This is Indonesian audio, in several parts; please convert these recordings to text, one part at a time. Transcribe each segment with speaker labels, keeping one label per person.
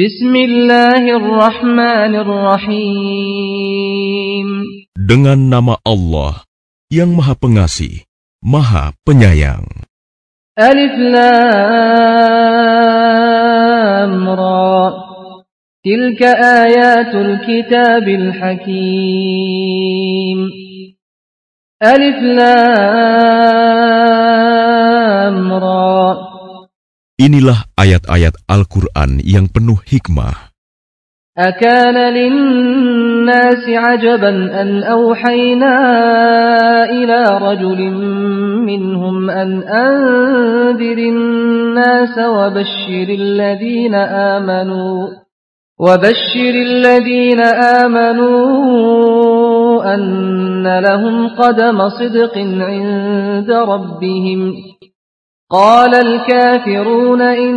Speaker 1: بسم الله الرحمن الرحيم
Speaker 2: Dengan nama Allah yang Maha Pengasih, Maha Penyayang.
Speaker 1: Alif Lam Ra. Tilka ayatul kitabil hakim. Alif Lam
Speaker 2: Ra. Ayat-ayat Al-Quran yang penuh hikmah.
Speaker 1: أكان للناس عجبا أن أوحينا إلى رجل منهم أن أنذر الناس وبشر الذين آمنوا وبشر الذين آمنوا أن لهم قدم صدق عند ربهم قال الكافرون إن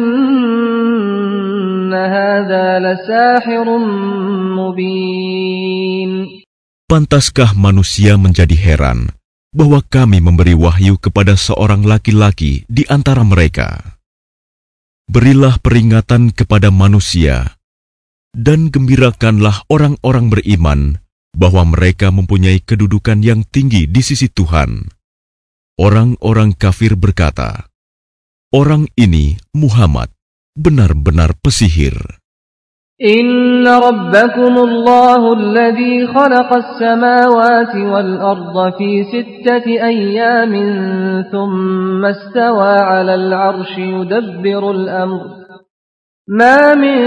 Speaker 1: هذا لساحر مبين
Speaker 2: Pantaskah manusia menjadi heran bahwa kami memberi wahyu kepada seorang laki-laki di antara mereka? Berilah peringatan kepada manusia dan gembirakanlah orang-orang beriman bahwa mereka mempunyai kedudukan yang tinggi di sisi Tuhan. Orang-orang kafir berkata, Orang ini, Muhammad, benar-benar pesihir.
Speaker 1: إن ربكم الله الذي خلق السماوات والأرض في ستة أيام ثم استوى على العرش يدبر الأمر. ما من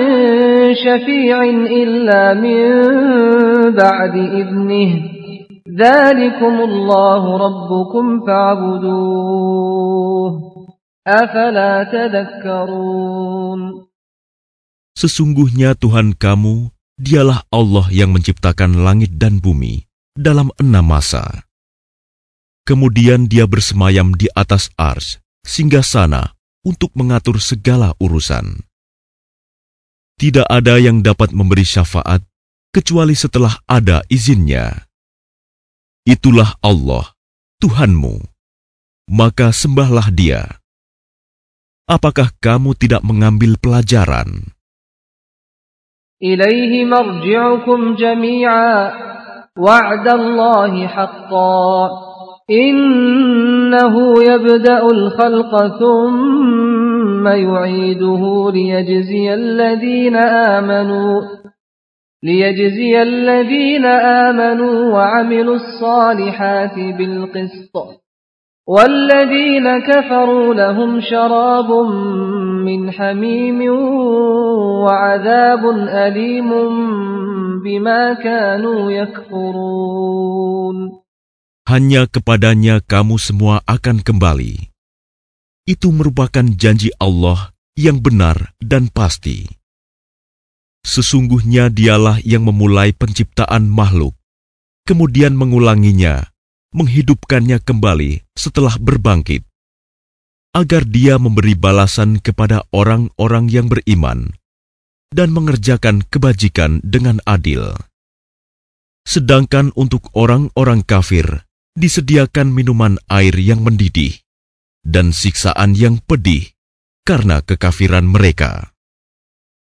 Speaker 1: شفيع إلا من بعد إذنه. ذلكم الله ربكم فاعبدوه. أفلا تذكرون
Speaker 2: Sesungguhnya Tuhan kamu, dialah Allah yang menciptakan langit dan bumi dalam enam masa. Kemudian dia bersemayam di atas ars, singgah sana untuk mengatur segala urusan. Tidak ada yang dapat memberi syafaat kecuali setelah ada izinnya. Itulah Allah, Tuhanmu. Maka sembahlah dia. Apakah kamu tidak mengambil pelajaran?
Speaker 1: إليه مرجعكم جميعا وعد الله حقا إنه يبدأ الخلق ثم يعيده ليجزي الذين آمنوا ليجزي الذين آمنوا وعملوا الصالحات بالقسط والذين كفروا لهم شراب من حميم وعذاب أليم بما كانوا يكفرون
Speaker 2: Hanya kepadanya kamu semua akan kembali. Itu merupakan janji Allah yang benar dan pasti. Sesungguhnya dialah yang memulai penciptaan makhluk, kemudian mengulanginya, menghidupkannya kembali setelah berbangkit, agar dia memberi balasan kepada orang-orang yang beriman dan mengerjakan kebajikan dengan adil. Sedangkan untuk orang-orang kafir disediakan minuman air yang mendidih dan siksaan yang pedih karena kekafiran mereka.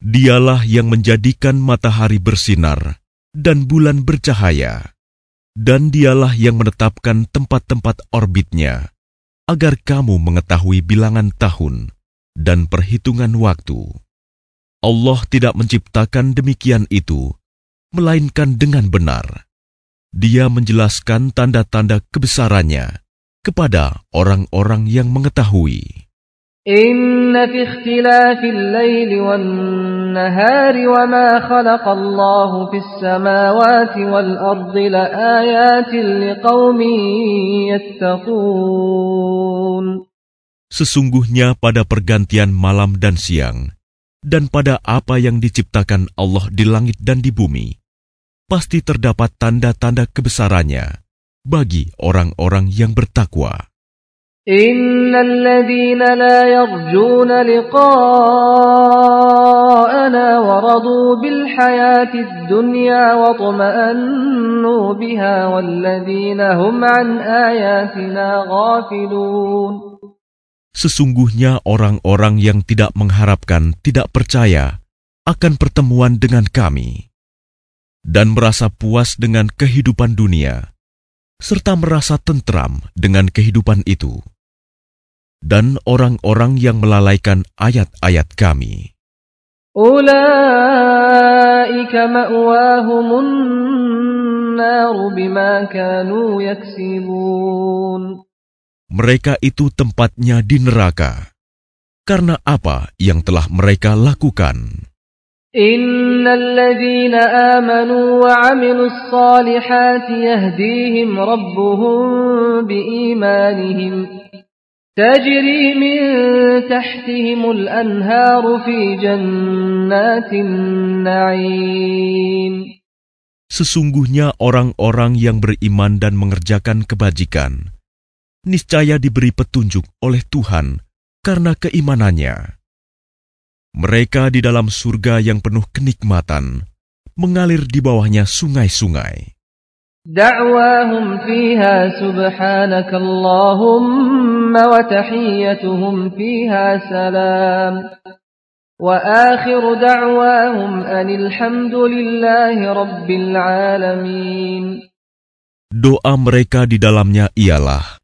Speaker 2: Dialah yang menjadikan matahari bersinar dan bulan bercahaya, dan dialah yang menetapkan tempat-tempat orbitnya, agar kamu mengetahui bilangan tahun dan perhitungan waktu. Allah tidak menciptakan demikian itu, melainkan dengan benar. Dia menjelaskan tanda-tanda kebesarannya kepada orang-orang yang mengetahui.
Speaker 1: إن في اختلاف الليل والنهار وما خلق الله في السماوات والأرض لآيات لقوم يتقون
Speaker 2: Sesungguhnya pada pergantian malam dan siang, dan pada apa yang diciptakan Allah di langit dan di bumi, pasti terdapat tanda-tanda kebesarannya bagi orang-orang yang bertakwa.
Speaker 1: إن الذين لا يرجون لقاءنا ورضوا بالحياة الدنيا واطمأنوا بها والذين هم عن آياتنا غافلون
Speaker 2: Sesungguhnya orang-orang yang tidak mengharapkan, tidak percaya akan pertemuan dengan kami, dan merasa puas dengan kehidupan dunia, serta merasa tentram dengan kehidupan itu, dan orang-orang yang melalaikan ayat-ayat kami.
Speaker 1: أولئك مأواهم النار بما كانوا يكسبون
Speaker 2: Mereka itu tempatnya di neraka, karena apa yang telah mereka lakukan.
Speaker 1: إن الذين آمنوا وعملوا الصالحات يهديهم ربهم بإيمانهم تجري من تحتهم الأنهار في جنات النعيم
Speaker 2: Sesungguhnya orang-orang yang beriman dan mengerjakan kebajikan, niscaya diberi petunjuk oleh Tuhan karena keimanannya. Mereka di dalam surga yang penuh kenikmatan, mengalir di bawahnya sungai-sungai.
Speaker 1: دعواهم فيها سبحانك اللهم وتحيتهم فيها سلام وآخر دعواهم أن الحمد لله رب العالمين
Speaker 2: Doa mereka di dalamnya ialah,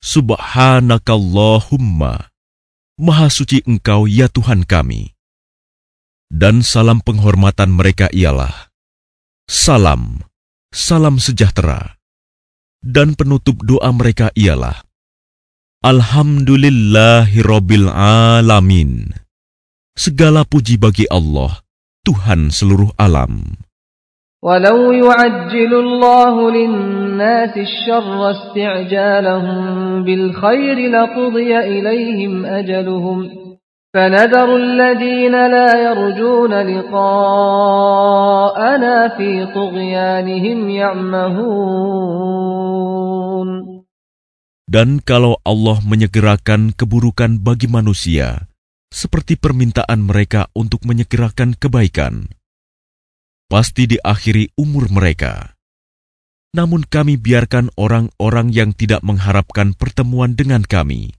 Speaker 2: Subhanakallahumma, Maha suci Engkau ya Tuhan kami. Dan salam penghormatan mereka ialah, Salam, salam sejahtera. Dan penutup doa mereka ialah, Alhamdulillahirobbil alamin. Segala puji bagi Allah, Tuhan seluruh alam.
Speaker 1: ولو يعجل الله للناس الشر استعجالهم بالخير لقضي إليهم أجلهم فنذر الذين لا يرجون لقاءنا في طغيانهم يعمهون
Speaker 2: Dan kalau Allah menyegerakan keburukan bagi manusia, seperti permintaan mereka untuk menyegerakan kebaikan, pasti diakhiri umur mereka. Namun kami biarkan orang-orang yang tidak mengharapkan pertemuan dengan kami,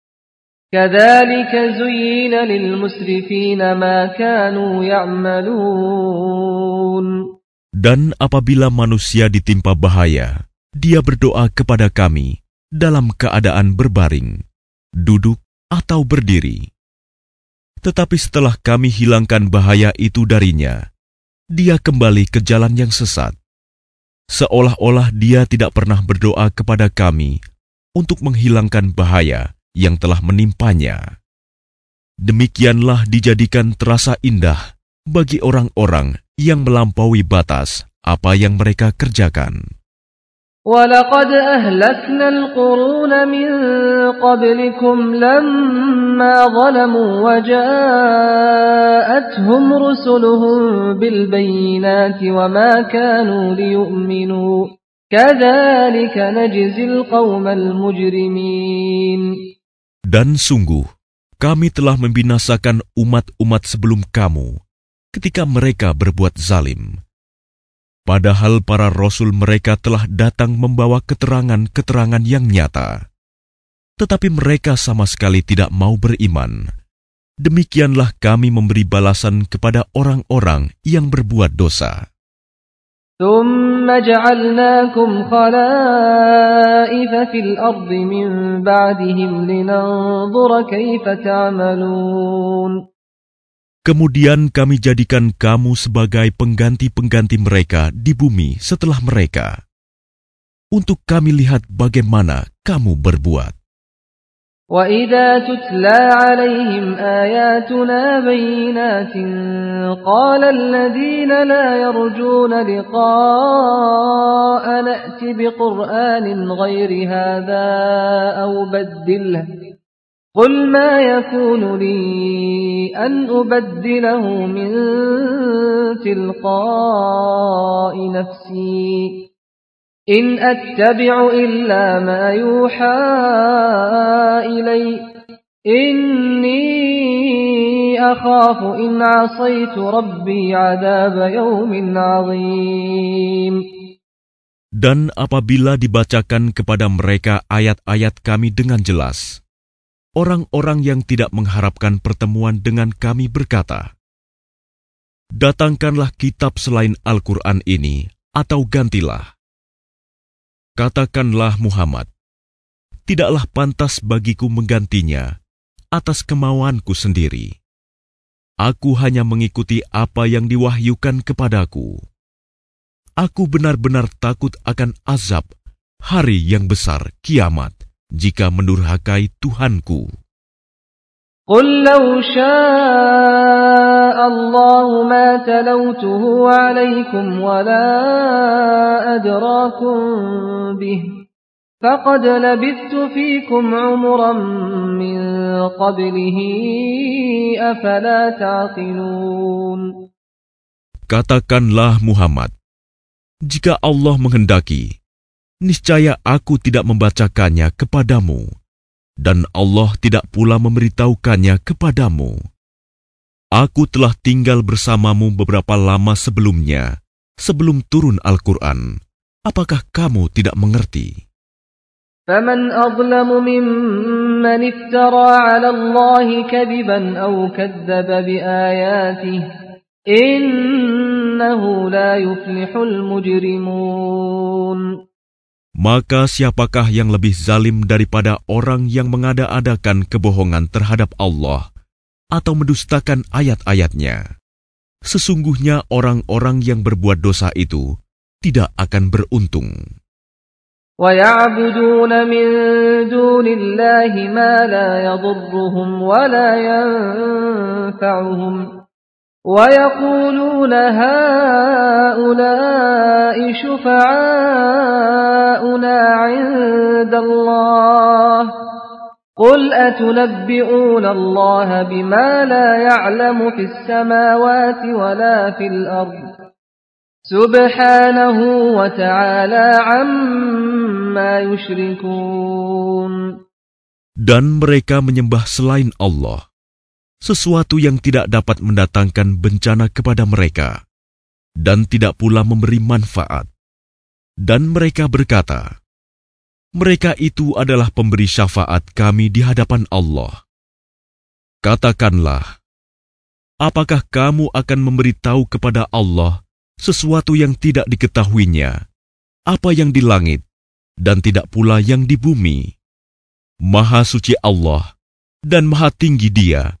Speaker 1: كذلك زين للمسرفين ما كانوا يعملون
Speaker 2: Dan apabila manusia ditimpa bahaya, dia berdoa kepada kami dalam keadaan berbaring, duduk, atau berdiri. Tetapi setelah kami hilangkan bahaya itu darinya, dia kembali ke jalan yang sesat. Seolah-olah dia tidak pernah berdoa kepada kami untuk menghilangkan bahaya yang telah menimpanya. Demikianlah dijadikan terasa indah bagi orang-orang yang melampaui batas apa yang mereka kerjakan.
Speaker 1: ولقد أهلكنا القرون من قبلكم لما ظلموا وجاءتهم رسلهم بالبينات وما كانوا ليؤمنوا كذلك نجزي القوم المجرمين
Speaker 2: dan sungguh, kami telah membinasakan umat-umat sebelum kamu ketika mereka berbuat zalim. Padahal para rasul mereka telah datang membawa keterangan-keterangan yang nyata. Tetapi mereka sama sekali tidak mau beriman. Demikianlah kami memberi balasan kepada orang-orang yang berbuat dosa.
Speaker 1: ثم جعلناكم خلائف في الأرض من بعدهم لننظر كيف تعملون
Speaker 2: Kemudian kami jadikan kamu sebagai pengganti-pengganti mereka di bumi setelah mereka. Untuk kami lihat bagaimana kamu berbuat.
Speaker 1: وإذا تتلى عليهم آياتنا بينات قال الذين لا يرجون لقاء نأت بقرآن غير هذا أو بدله قل ما يكون لي أن أبدله من تلقاء نفسي In attabi'u illa ma يوحى إلي Inni أخاف in عصيت rabbi adab يوم azim.
Speaker 2: Dan apabila dibacakan kepada mereka ayat-ayat kami dengan jelas, orang-orang yang tidak mengharapkan pertemuan dengan kami berkata, Datangkanlah kitab selain Al-Quran ini, atau gantilah. Katakanlah Muhammad, tidaklah pantas bagiku menggantinya atas kemauanku sendiri. Aku hanya mengikuti apa yang diwahyukan kepadaku. Aku benar-benar takut akan azab hari yang besar kiamat jika mendurhakai Tuhanku.
Speaker 1: قل لو شاء الله ما تلوته عليكم ولا أدراكم به فقد لبثت فيكم عمرا من قبله أفلا تعقلون
Speaker 2: Katakanlah Muhammad, jika Allah menghendaki, niscaya aku tidak membacakannya kepadamu, dan Allah tidak pula memberitahukannya kepadamu. Aku telah tinggal bersamamu beberapa lama sebelumnya, sebelum turun Al-Quran. Apakah kamu tidak mengerti?
Speaker 1: فمن أظلم ممن افترى على الله كذبا أو كذب بآياته إنه لا يفلح المجرمون
Speaker 2: Maka siapakah yang lebih zalim daripada orang yang mengada-adakan kebohongan terhadap Allah atau mendustakan ayat-ayatnya? Sesungguhnya orang-orang yang berbuat dosa itu tidak akan beruntung.
Speaker 1: ويعبدون من دون الله ما لا يضرهم ولا ينفعهم ويقولون هؤلاء شفعاؤنا عند الله. قل أتنبئون الله بما لا يعلم في السماوات ولا في الأرض؟ سبحانه وتعالى عما يشركون.
Speaker 2: Dan mereka menyembah selain Allah, sesuatu yang tidak dapat mendatangkan bencana kepada mereka, dan tidak pula memberi manfaat. Dan mereka berkata, mereka itu adalah pemberi syafaat kami di hadapan Allah. Katakanlah, apakah kamu akan memberitahu kepada Allah sesuatu yang tidak diketahuinya, apa yang di langit, dan tidak pula yang di bumi. Maha suci Allah dan maha tinggi dia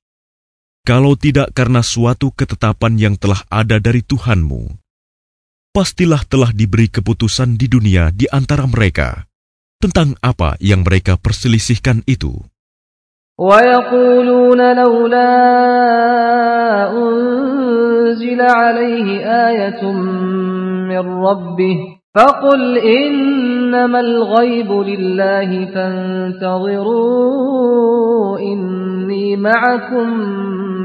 Speaker 2: Kalau tidak karena suatu ketetapan yang telah ada dari Tuhanmu, pastilah telah diberi keputusan di dunia di antara mereka tentang apa yang mereka perselisihkan itu.
Speaker 1: ويقولون لولا إنما الغيب لله فانتظروا إني معكم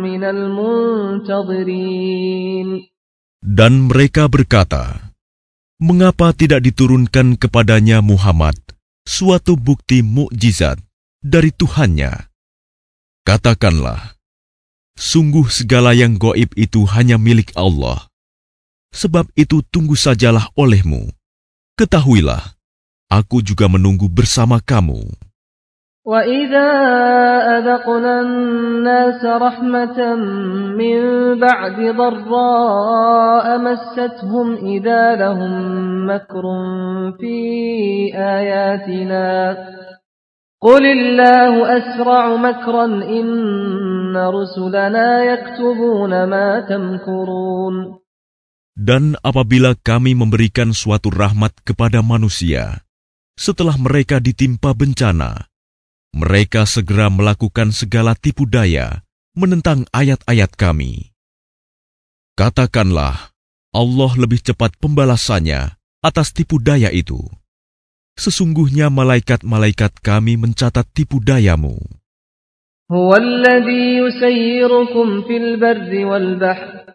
Speaker 1: من المنتظرين
Speaker 2: Dan mereka berkata, Mengapa tidak diturunkan kepadanya Muhammad suatu bukti mukjizat dari Tuhannya? Katakanlah, sungguh segala yang goib itu hanya milik Allah. Sebab itu tunggu sajalah olehmu. Ketahuilah, aku juga menunggu bersama kamu.
Speaker 1: وإذا أذقنا الناس رحمة من بعد ضراء مستهم إذا لهم مكر في آياتنا قل الله أسرع مكرا إن رسلنا يكتبون ما تمكرون
Speaker 2: Dan apabila kami memberikan suatu rahmat kepada manusia, setelah mereka ditimpa bencana, mereka segera melakukan segala tipu daya menentang ayat-ayat kami. Katakanlah, Allah lebih cepat pembalasannya atas tipu daya itu. Sesungguhnya malaikat-malaikat kami mencatat tipu dayamu.
Speaker 1: هو الذي يسيركم في البر والبحر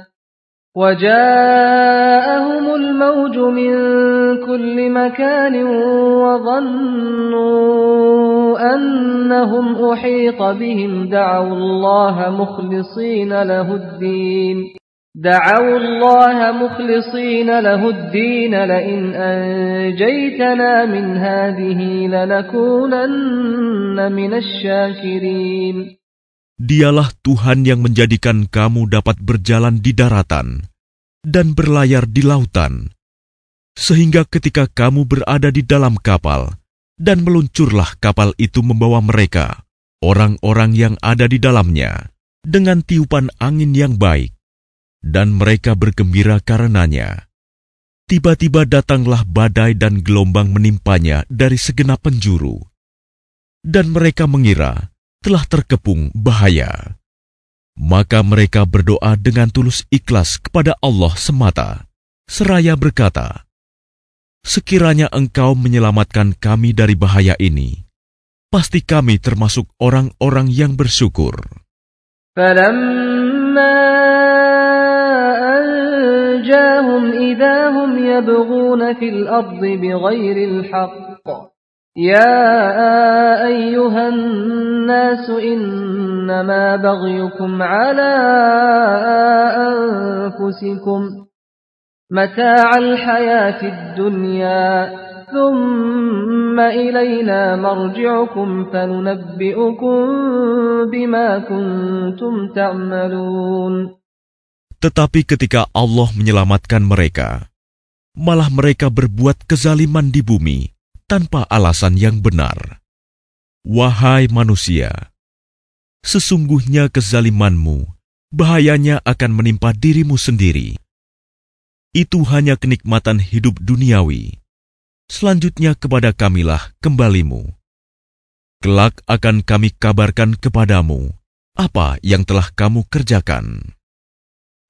Speaker 1: وجاءهم الموج من كل مكان وظنوا أنهم أحيط بهم. دعوا الله مخلصين له الدين. دعوا الله مخلصين له الدين. لئن أنجيتنا من هذه لنكونن من الشاكرين.
Speaker 2: Dialah Tuhan yang menjadikan kamu dapat berjalan di daratan dan berlayar di lautan, sehingga ketika kamu berada di dalam kapal dan meluncurlah kapal itu membawa mereka, orang-orang yang ada di dalamnya, dengan tiupan angin yang baik, dan mereka bergembira karenanya. Tiba-tiba datanglah badai dan gelombang menimpanya dari segenap penjuru, dan mereka mengira telah terkepung bahaya. Maka mereka berdoa dengan tulus ikhlas kepada Allah semata, seraya berkata, Sekiranya engkau menyelamatkan kami dari bahaya ini, pasti kami termasuk orang-orang yang bersyukur.
Speaker 1: فلما أنجاهم إذا هم يبغون في الأرض بغير الحق يا أيها الناس إنما بغيكم على أنفسكم متاع الحياة الدنيا ثم إلينا مرجعكم فننبئكم بما كنتم تعملون
Speaker 2: Tetapi ketika Allah menyelamatkan mereka, malah mereka berbuat kezaliman di bumi tanpa alasan yang benar. Wahai manusia, sesungguhnya kezalimanmu bahayanya akan menimpa dirimu sendiri. Itu hanya kenikmatan hidup duniawi. Selanjutnya kepada kamilah kembalimu. Kelak akan kami kabarkan kepadamu apa yang telah kamu kerjakan.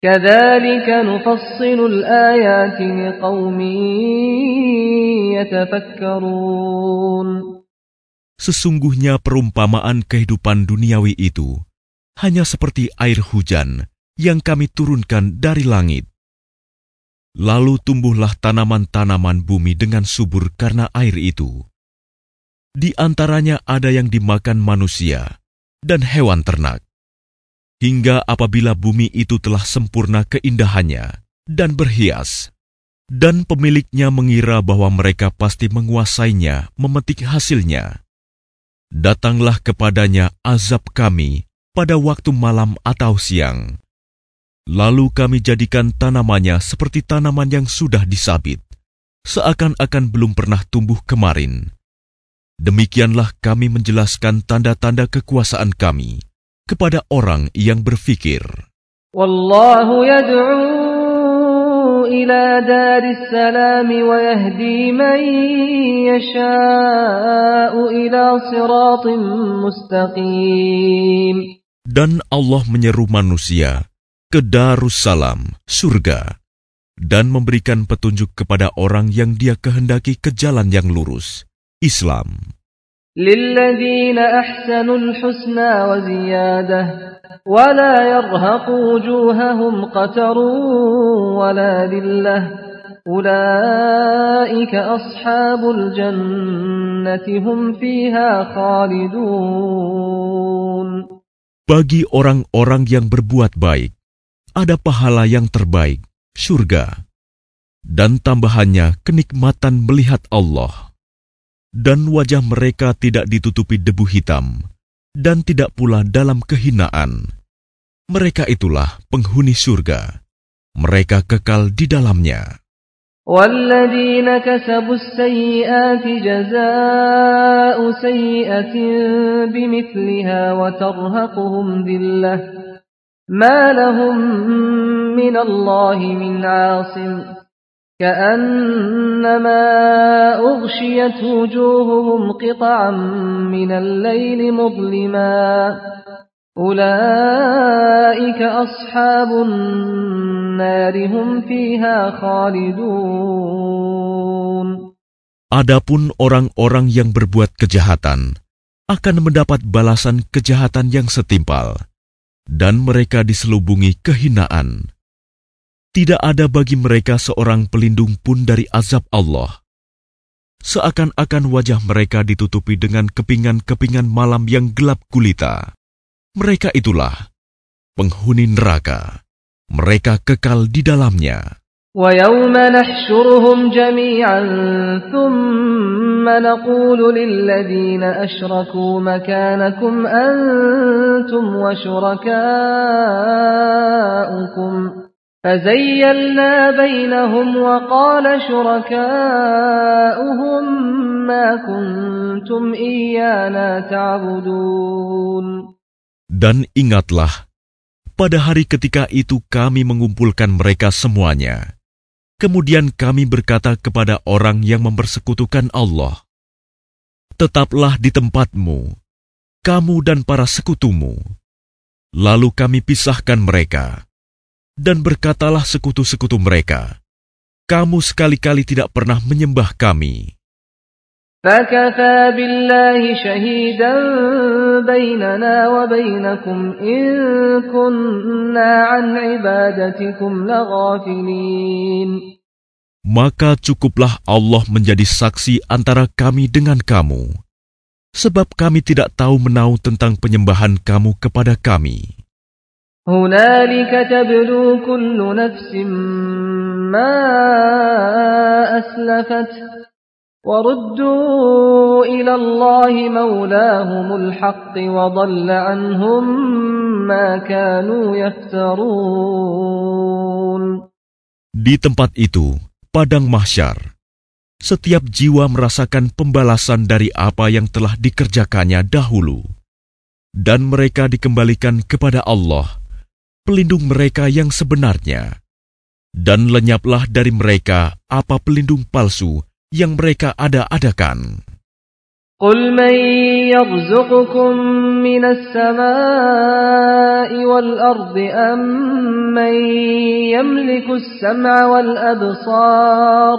Speaker 1: كذلك نفصل الآيات لقوم يتفكرون
Speaker 2: Sesungguhnya perumpamaan kehidupan duniawi itu hanya seperti air hujan yang kami turunkan dari langit. Lalu tumbuhlah tanaman-tanaman bumi dengan subur karena air itu. Di antaranya ada yang dimakan manusia dan hewan ternak. Hingga apabila bumi itu telah sempurna keindahannya dan berhias, dan pemiliknya mengira bahwa mereka pasti menguasainya memetik hasilnya. Datanglah kepadanya azab kami pada waktu malam atau siang. Lalu kami jadikan tanamannya seperti tanaman yang sudah disabit, seakan-akan belum pernah tumbuh kemarin. Demikianlah kami menjelaskan tanda-tanda kekuasaan kami kepada orang yang berfikir.
Speaker 1: Wallahu yad'u ila daris salam wa yahdi man yasha'u ila siratin mustaqim.
Speaker 2: Dan Allah menyeru manusia ke Darussalam, surga, dan memberikan petunjuk kepada orang yang dia kehendaki ke jalan yang lurus, Islam.
Speaker 1: للذين أحسنوا الحسنى وزيادة ولا يرهق وجوههم قتر ولا ذلة أولئك أصحاب الجنة هم فيها خالدون
Speaker 2: Bagi orang-orang yang berbuat baik, ada pahala yang terbaik, surga, dan tambahannya kenikmatan melihat Allah dan wajah mereka tidak ditutupi debu hitam, dan tidak pula dalam kehinaan. Mereka itulah penghuni surga. Mereka kekal di dalamnya.
Speaker 1: والذين كسبوا السيئات جزاء سيئة بمثلها وترهقهم ذلة ما لهم من الله من عاصم كأنما أغشيت وجوههم قطعا من الليل مظلما أولئك أصحاب النار هم فيها خالدون
Speaker 2: Adapun orang-orang yang berbuat kejahatan akan mendapat balasan kejahatan yang setimpal, dan mereka diselubungi kehinaan tidak ada bagi mereka seorang pelindung pun dari azab Allah. Seakan-akan wajah mereka ditutupi dengan kepingan-kepingan malam yang gelap gulita. Mereka itulah penghuni neraka. Mereka kekal di dalamnya.
Speaker 1: ويوم نحشرهم جميعا ثم نقول للذين أشركوا مكانكم أنتم وشركاؤكم فزيلنا بينهم وقال شركاؤهم ما كنتم إيانا تعبدون
Speaker 2: Dan ingatlah, pada hari ketika itu kami mengumpulkan mereka semuanya. Kemudian kami berkata kepada orang yang mempersekutukan Allah, Tetaplah di tempatmu, kamu dan para sekutumu. Lalu kami pisahkan mereka Dan berkatalah sekutu-sekutu mereka, kamu sekali-kali tidak pernah menyembah kami. Maka cukuplah Allah menjadi saksi antara kami dengan kamu, sebab kami tidak tahu menau tentang penyembahan kamu kepada kami.
Speaker 1: هنالك تبلو كل نفس ما أسلفت وردوا إلى الله مولاهم الحق وضل عنهم ما كانوا يفترون
Speaker 2: Di tempat itu, padang mahsyar, setiap jiwa merasakan pembalasan dari apa yang telah dikerjakannya dahulu, dan mereka dikembalikan kepada Allah pelindung mereka yang sebenarnya, dan lenyaplah dari mereka apa pelindung palsu yang mereka ada-adakan.
Speaker 1: قل من يرزقكم من السماء والأرض أم من يملك السمع والأبصار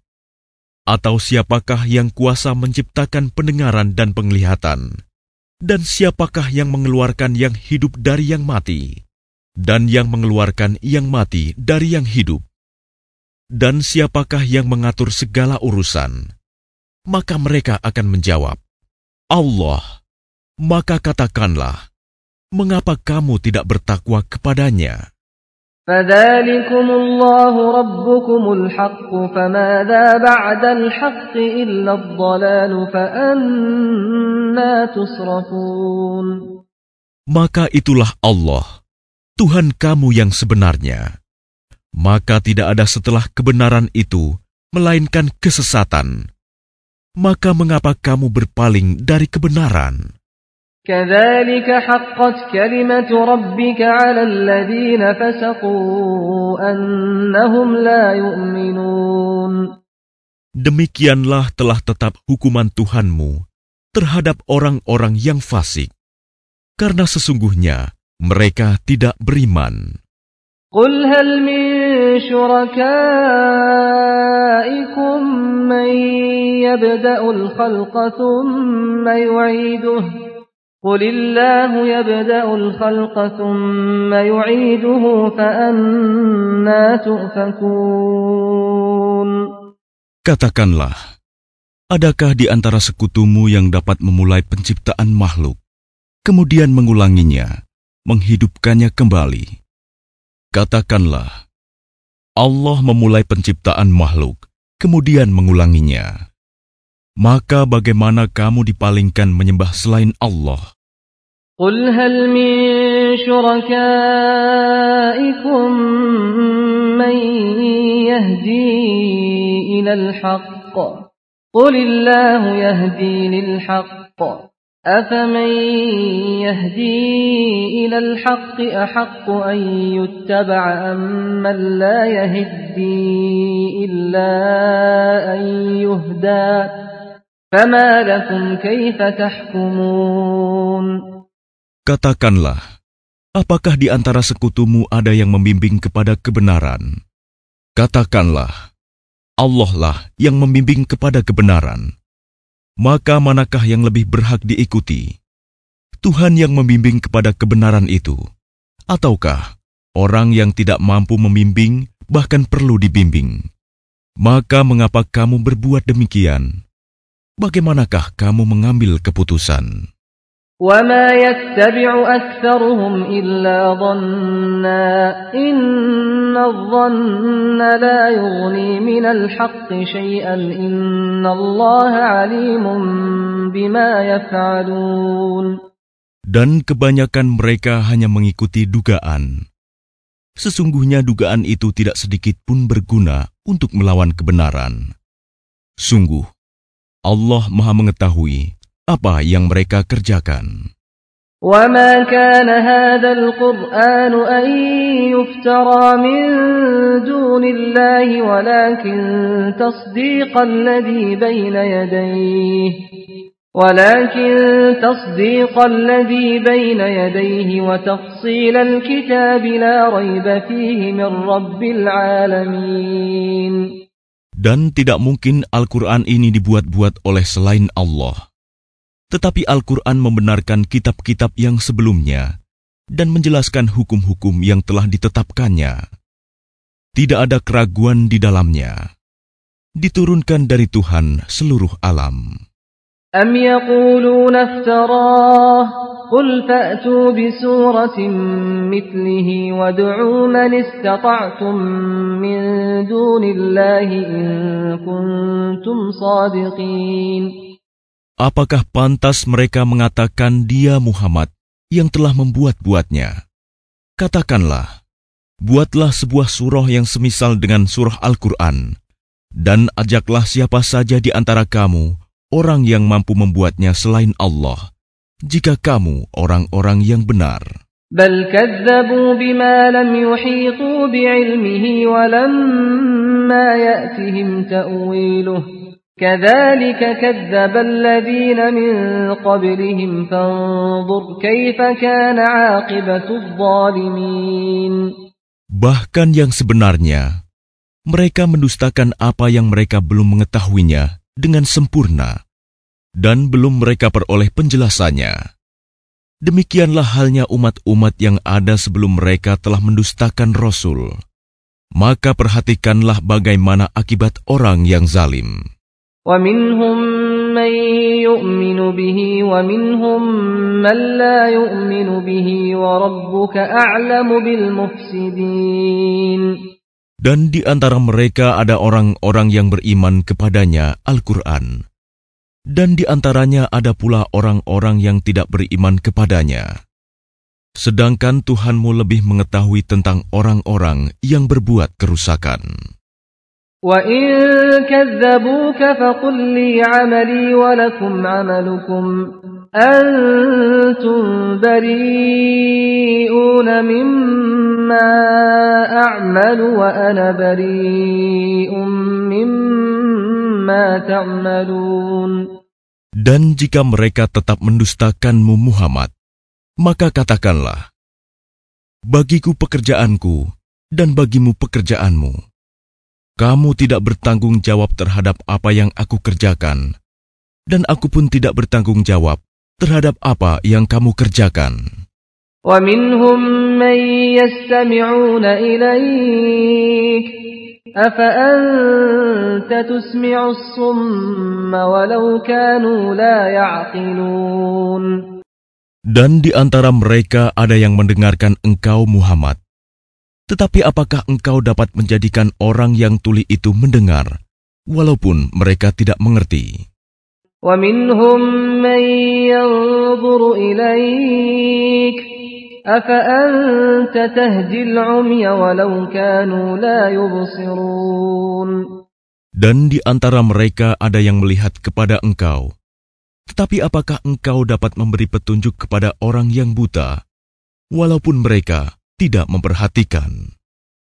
Speaker 2: Atau siapakah yang kuasa menciptakan pendengaran dan penglihatan? Dan siapakah yang mengeluarkan yang hidup dari yang mati? dan yang mengeluarkan yang mati dari yang hidup. Dan siapakah yang mengatur segala urusan? Maka mereka akan menjawab, Allah. Maka katakanlah, mengapa kamu tidak bertakwa kepadanya?
Speaker 1: فذلكم الله ربكم الحق فماذا بعد الحق إلا الضلال فأنا تصرفون
Speaker 2: Maka itulah Allah, Tuhan kamu yang sebenarnya. Maka tidak ada setelah kebenaran itu, melainkan kesesatan. Maka mengapa kamu berpaling dari kebenaran?
Speaker 1: كذلك حقت كلمة ربك على الذين فسقوا أنهم لا يؤمنون
Speaker 2: Demikianlah telah tetap hukuman Tuhanmu terhadap orang-orang yang fasik, karena sesungguhnya mereka tidak beriman.
Speaker 1: قل هل من شركائكم من يبدأ الخلق ثم يعيده قل الله يبدأ الخلق ثم يعيده فأنا تؤفكون
Speaker 2: Katakanlah, adakah di antara sekutumu yang dapat memulai penciptaan makhluk, kemudian mengulanginya, menghidupkannya kembali? Katakanlah, Allah memulai penciptaan makhluk, kemudian mengulanginya. Maka bagaimana kamu dipalingkan menyembah selain Allah?
Speaker 1: قل هل من شركائكم من يهدي إلى الحق؟ قل الله يهدي للحق. أفمن يهدي إلى الحق أحق أن يتبع أم من لا يهدي إلا أن يهدى؟
Speaker 2: Katakanlah, apakah di antara sekutumu ada yang membimbing kepada kebenaran? Katakanlah, Allah lah yang membimbing kepada kebenaran. Maka manakah yang lebih berhak diikuti? Tuhan yang membimbing kepada kebenaran itu, ataukah orang yang tidak mampu membimbing bahkan perlu dibimbing? Maka mengapa kamu berbuat demikian? Bagaimanakah kamu mengambil keputusan?
Speaker 1: وما يتبع أكثرهم إلا ظنا إن الظن لا يغني من الحق شيئا إن الله عليم بما يفعلون
Speaker 2: Dan kebanyakan mereka hanya mengikuti dugaan. Sesungguhnya dugaan itu tidak sedikit pun berguna untuk melawan kebenaran. Sungguh, Allah Maha Mengetahui apa yang mereka kerjakan.
Speaker 1: وما كان هذا القرآن أن يفترى من دون الله ولكن تصديق الذي بين يديه ولكن تصديق الذي بين يديه وتفصيل الكتاب لا ريب فيه من رب العالمين
Speaker 2: Dan tidak mungkin Al-Quran ini dibuat-buat oleh selain Allah. Tetapi Al-Quran membenarkan kitab-kitab yang sebelumnya dan menjelaskan hukum-hukum yang telah ditetapkannya. Tidak ada keraguan di dalamnya. Diturunkan dari Tuhan seluruh alam.
Speaker 1: أم يقولون افتراه قل فأتوا بسورة مثله وادعوا من استطعتم من دون الله إن كنتم صادقين
Speaker 2: Apakah pantas mereka mengatakan dia Muhammad yang telah membuat-buatnya? Katakanlah, buatlah sebuah surah yang semisal dengan surah Al-Quran, dan ajaklah siapa saja di antara kamu orang yang mampu membuatnya selain Allah, jika kamu orang-orang yang benar.
Speaker 1: بل كذبوا بما لم يحيطوا بعلمه ولما يأتهم تأويله كذلك كذب الذين من قبلهم فانظر كيف كان عاقبة الظالمين
Speaker 2: Bahkan yang sebenarnya, mereka mendustakan apa yang mereka belum mengetahuinya dengan sempurna, dan belum mereka peroleh penjelasannya. Demikianlah halnya umat-umat yang ada sebelum mereka telah mendustakan Rasul. Maka perhatikanlah bagaimana akibat orang yang zalim.
Speaker 1: ومنهم من يؤمن به ومنهم من لا يؤمن به وربك أعلم بالمفسدين
Speaker 2: Dan di antara mereka ada orang-orang yang beriman kepadanya Al-Quran. Dan di antaranya ada pula orang-orang yang tidak beriman kepadanya. Sedangkan Tuhanmu lebih mengetahui tentang orang-orang yang berbuat kerusakan.
Speaker 1: وَإِن كَذَّبُوكَ فَقُل لِّي عَمَلِي وَلَكُمْ عَمَلُكُمْ أَنتُم بَرِيئُونَ مِمَّا أَعْمَلُ وَأَنَا بَرِيءٌ مِّمَّا تَعْمَلُونَ
Speaker 2: Dan jika mereka tetap mendustakanmu Muhammad, maka katakanlah, Bagiku pekerjaanku, dan bagimu pekerjaanmu kamu tidak bertanggung jawab terhadap apa yang aku kerjakan, dan aku pun tidak bertanggung jawab terhadap apa yang kamu kerjakan.
Speaker 1: ومنهم من يستمعون إليك أفأنت تسمع الصم ولو كانوا لا يعقلون
Speaker 2: Dan di antara mereka ada yang mendengarkan engkau Muhammad, tetapi apakah engkau dapat menjadikan orang yang tuli itu mendengar, walaupun mereka tidak mengerti? Dan di antara mereka ada yang melihat kepada engkau. Tetapi apakah engkau dapat memberi petunjuk kepada orang yang buta, walaupun mereka tidak memperhatikan.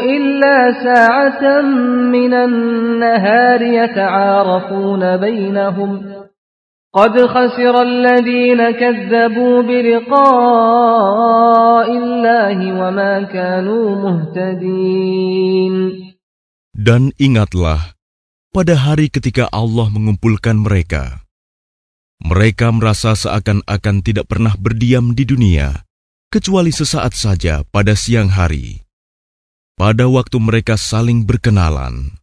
Speaker 1: إلا ساعة من النهار يتعارفون بينهم قد خسر الذين كذبوا بلقاء الله وما كانوا مهتدين
Speaker 2: Dan ingatlah, pada hari ketika Allah mengumpulkan mereka, mereka merasa seakan-akan tidak pernah berdiam di dunia, kecuali sesaat saja pada siang hari pada waktu mereka saling berkenalan.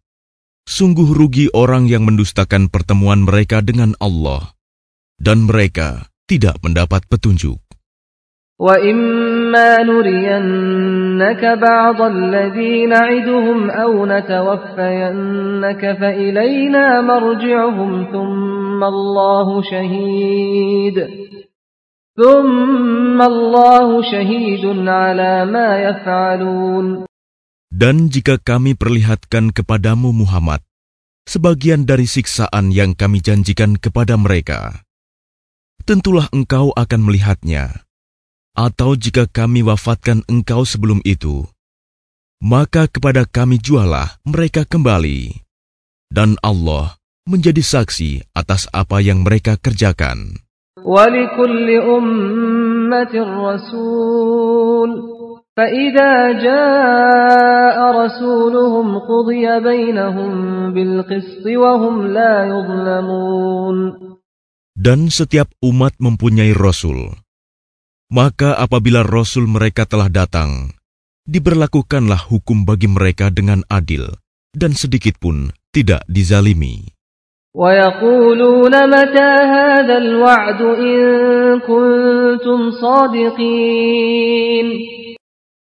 Speaker 2: Sungguh rugi orang yang mendustakan pertemuan mereka dengan Allah, dan mereka tidak mendapat petunjuk.
Speaker 1: وَإِمَّا نُرِيَنَّكَ بَعْضَ الَّذِي نَعِدُهُمْ أَوْ نَتَوَفَّيَنَّكَ فَإِلَيْنَا مَرْجِعُهُمْ ثُمَّ اللَّهُ شَهِيدٌ ثُمَّ اللَّهُ شَهِيدٌ عَلَى مَا يَفْعَلُونَ
Speaker 2: dan jika kami perlihatkan kepadamu Muhammad, sebagian dari siksaan yang kami janjikan kepada mereka, tentulah engkau akan melihatnya. Atau jika kami wafatkan engkau sebelum itu, maka kepada kami jualah mereka kembali. Dan Allah menjadi saksi atas apa yang mereka kerjakan.
Speaker 1: وَلِكُلِّ أُمَّةٍ رَسُولٌ فإذا جاء رسولهم قضي بينهم بالقسط وهم لا يظلمون
Speaker 2: Dan setiap umat mempunyai Rasul. Maka apabila Rasul mereka telah datang, diberlakukanlah hukum bagi mereka dengan adil, dan sedikit pun tidak dizalimi.
Speaker 1: ويقولون متى هذا الوعد إن كنتم صادقين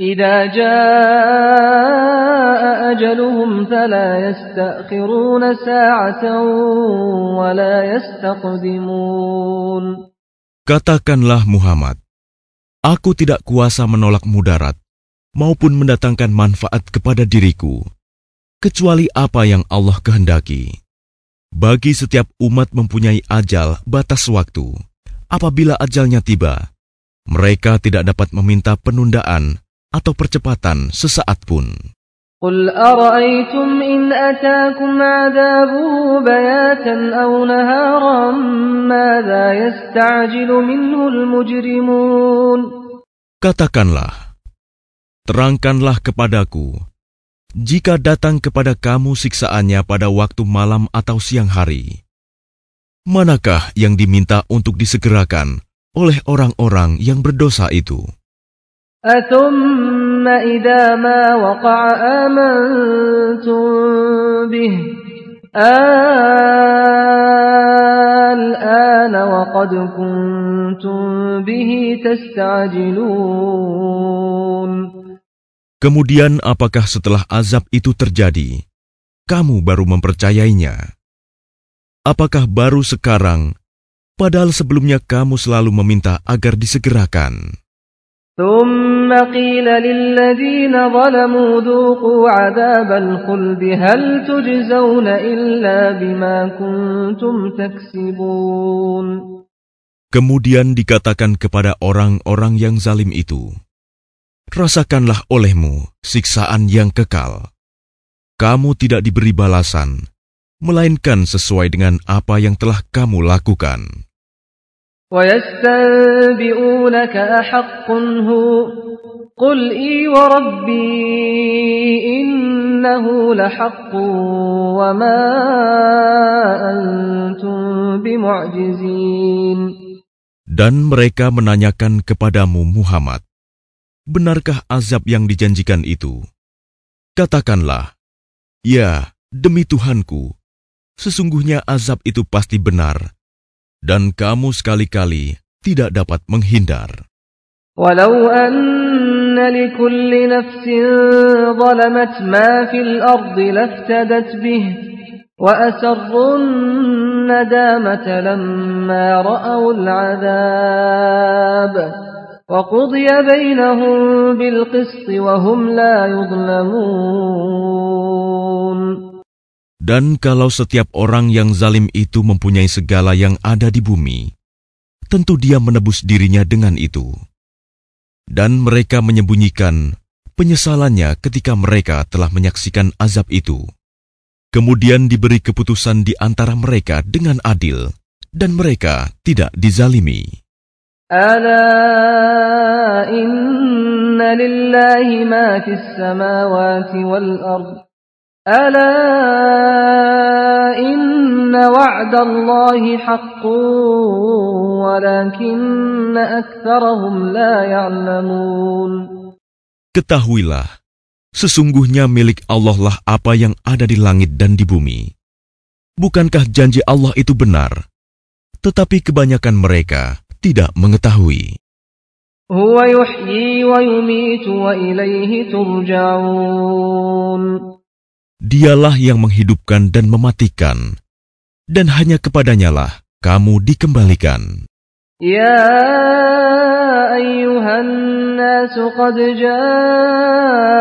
Speaker 1: إذا جاء أجلهم فلا يستأخرون ساعة ولا يستقدمون
Speaker 2: Katakanlah Muhammad, Aku tidak kuasa menolak mudarat maupun mendatangkan manfaat kepada diriku, kecuali apa yang Allah kehendaki. Bagi setiap umat mempunyai ajal batas waktu. Apabila ajalnya tiba, mereka tidak dapat meminta penundaan atau percepatan sesaat pun.
Speaker 1: قل أرأيتم إن أتاكم عذابه بياتا أو نهارا ماذا يستعجل منه المجرمون
Speaker 2: Katakanlah, terangkanlah kepadaku, jika datang kepada kamu siksaannya pada waktu malam atau siang hari, manakah yang diminta untuk disegerakan oleh orang-orang yang berdosa itu?
Speaker 1: أثم إذا ما وقع آمنتم به الآن وقد كنتم به تستعجلون
Speaker 2: Kemudian apakah setelah azab itu terjadi, kamu baru mempercayainya? Apakah baru sekarang, padahal sebelumnya kamu selalu meminta agar disegerakan?
Speaker 1: ثم قيل للذين ظلموا ذوقوا عذاب الخلد هل تجزون إلا بما كنتم تكسبون
Speaker 2: Kemudian dikatakan kepada orang-orang yang zalim itu, Rasakanlah olehmu siksaan yang kekal. Kamu tidak diberi balasan, melainkan sesuai dengan apa yang telah kamu lakukan.
Speaker 1: ويستنبئونك أحق هو قل إي وربي إنه لحق وما أنتم بمعجزين
Speaker 2: Dan mereka menanyakan kepadamu Muhammad, benarkah azab yang dijanjikan itu? Katakanlah, ya demi Tuhanku, sesungguhnya azab itu pasti benar dan kamu sekali-kali tidak dapat menghindar.
Speaker 1: Walau anna likulli nafsin zalamat ma fil ardi laftadat bih wa asarrun nadamata lamma ra'au al'adab bil qisti wa hum la yudlamun.
Speaker 2: Dan kalau setiap orang yang zalim itu mempunyai segala yang ada di bumi, tentu dia menebus dirinya dengan itu. Dan mereka menyembunyikan penyesalannya ketika mereka telah menyaksikan azab itu. Kemudian diberi keputusan di antara mereka dengan adil, dan mereka tidak dizalimi.
Speaker 1: Ala inna lillahi ma fis samawati wal ard. ألا إن وعد الله حق ولكن أكثرهم لا يعلمون
Speaker 2: Ketahuilah, sesungguhnya milik Allah lah apa yang ada di langit dan di bumi. Bukankah janji Allah itu benar? Tetapi kebanyakan mereka tidak mengetahui.
Speaker 1: هو يحيي ويميت وإليه ترجعون
Speaker 2: Dialah yang menghidupkan dan mematikan, dan hanya kepadanyalah kamu dikembalikan.
Speaker 1: يا أيها الناس قد جاءتكم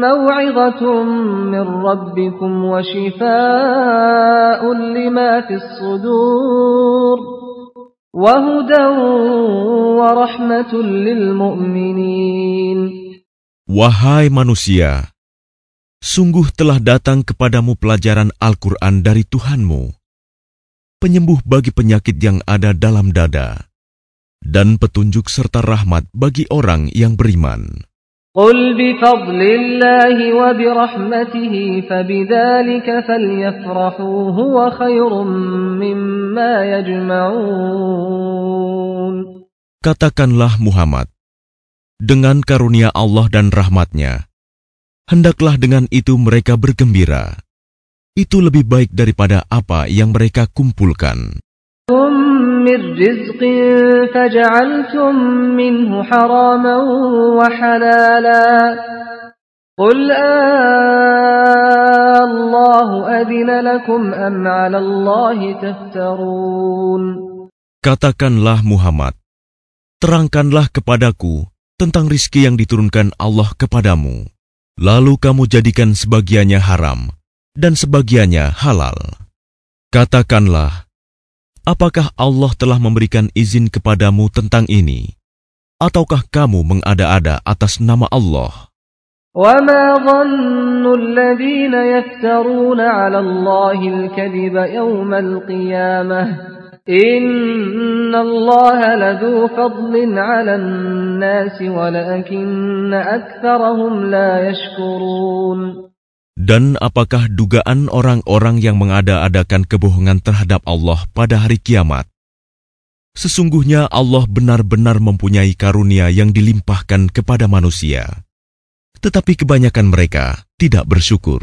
Speaker 1: موعظة من ربكم وشفاء لما في الصدور وهدى ورحمة للمؤمنين
Speaker 2: Wahai manusia, sungguh telah datang kepadamu pelajaran Al-Quran dari Tuhanmu, penyembuh bagi penyakit yang ada dalam dada, dan petunjuk serta rahmat bagi orang yang beriman.
Speaker 1: قل بفضل الله وبرحمته فبذلك فليفرحوا هو خير مما يجمعون
Speaker 2: Katakanlah Muhammad, dengan karunia Allah dan rahmatnya, hendaklah dengan itu mereka bergembira. Itu lebih baik daripada apa yang mereka kumpulkan. Katakanlah Muhammad, terangkanlah kepadaku tentang rizki yang diturunkan Allah kepadamu. Lalu kamu jadikan sebagiannya haram dan sebagiannya halal. Katakanlah, apakah Allah telah memberikan izin kepadamu tentang ini? Ataukah kamu mengada-ada atas nama Allah?
Speaker 1: وما ظن الذين يفترون على الله الكذب يوم القيامة إن الله لذو فضل على الناس ولكن أكثرهم لا يشكرون
Speaker 2: Dan apakah dugaan orang-orang yang mengada-adakan kebohongan terhadap Allah pada hari kiamat? Sesungguhnya Allah benar-benar mempunyai karunia yang dilimpahkan kepada manusia tetapi kebanyakan mereka tidak bersyukur.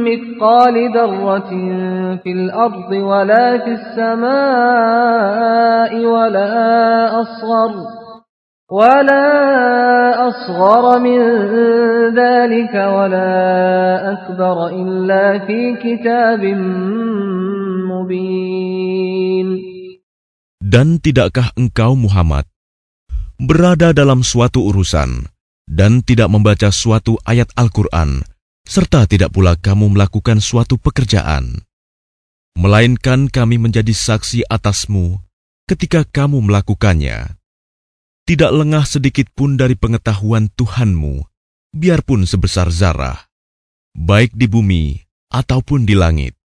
Speaker 1: مثقال ذرة في الأرض ولا في السماء ولا أصغر ولا أصغر من ذلك ولا أكبر إلا في كتاب مبين
Speaker 2: Dan tidakkah engkau Muhammad berada dalam suatu urusan dan tidak membaca suatu ayat Al-Quran, serta tidak pula kamu melakukan suatu pekerjaan, melainkan kami menjadi saksi atasmu ketika kamu melakukannya. Tidak lengah sedikit pun dari pengetahuan Tuhanmu, biarpun sebesar zarah, baik di bumi ataupun di langit.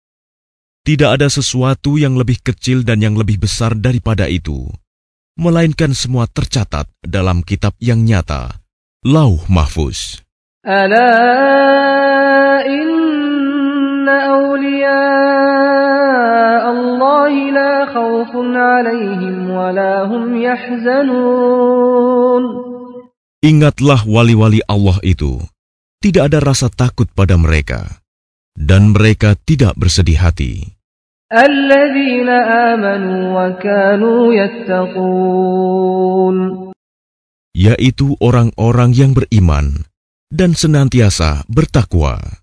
Speaker 2: Tidak ada sesuatu yang lebih kecil dan yang lebih besar daripada itu, melainkan semua tercatat dalam kitab yang nyata, Lauh Mahfuz.
Speaker 1: Alam. لا خوف عليهم ولا هم يحزنون
Speaker 2: Ingatlah wali-wali Allah itu, tidak ada rasa takut pada mereka, dan mereka tidak bersedih hati.
Speaker 1: الذين آمنوا وكانوا يتقون
Speaker 2: yaitu orang-orang yang beriman dan senantiasa bertakwa.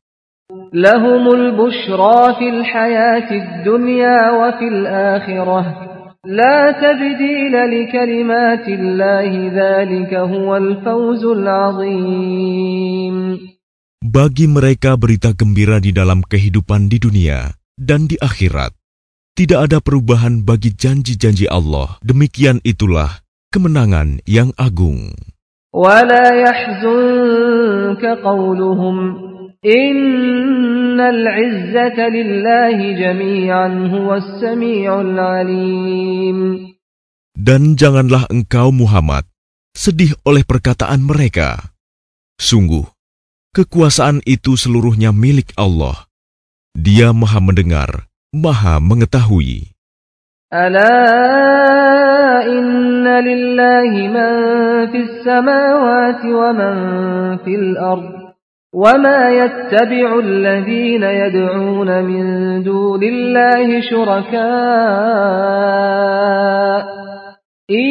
Speaker 1: لهم البشرى في الحياة الدنيا وفي الآخرة لا تبديل لكلمات الله ذلك هو الفوز العظيم
Speaker 2: Bagi mereka berita gembira di dalam kehidupan di dunia dan di akhirat. Tidak ada perubahan bagi janji-janji Allah. Demikian itulah kemenangan yang agung.
Speaker 1: ولا يحزنك قولهم إن
Speaker 2: dan janganlah engkau Muhammad sedih oleh perkataan mereka. Sungguh, kekuasaan itu seluruhnya milik Allah. Dia maha mendengar, maha mengetahui.
Speaker 1: Man fis samawati wa man fil ardh. وما يتبع الذين يدعون من دون الله شركاء إن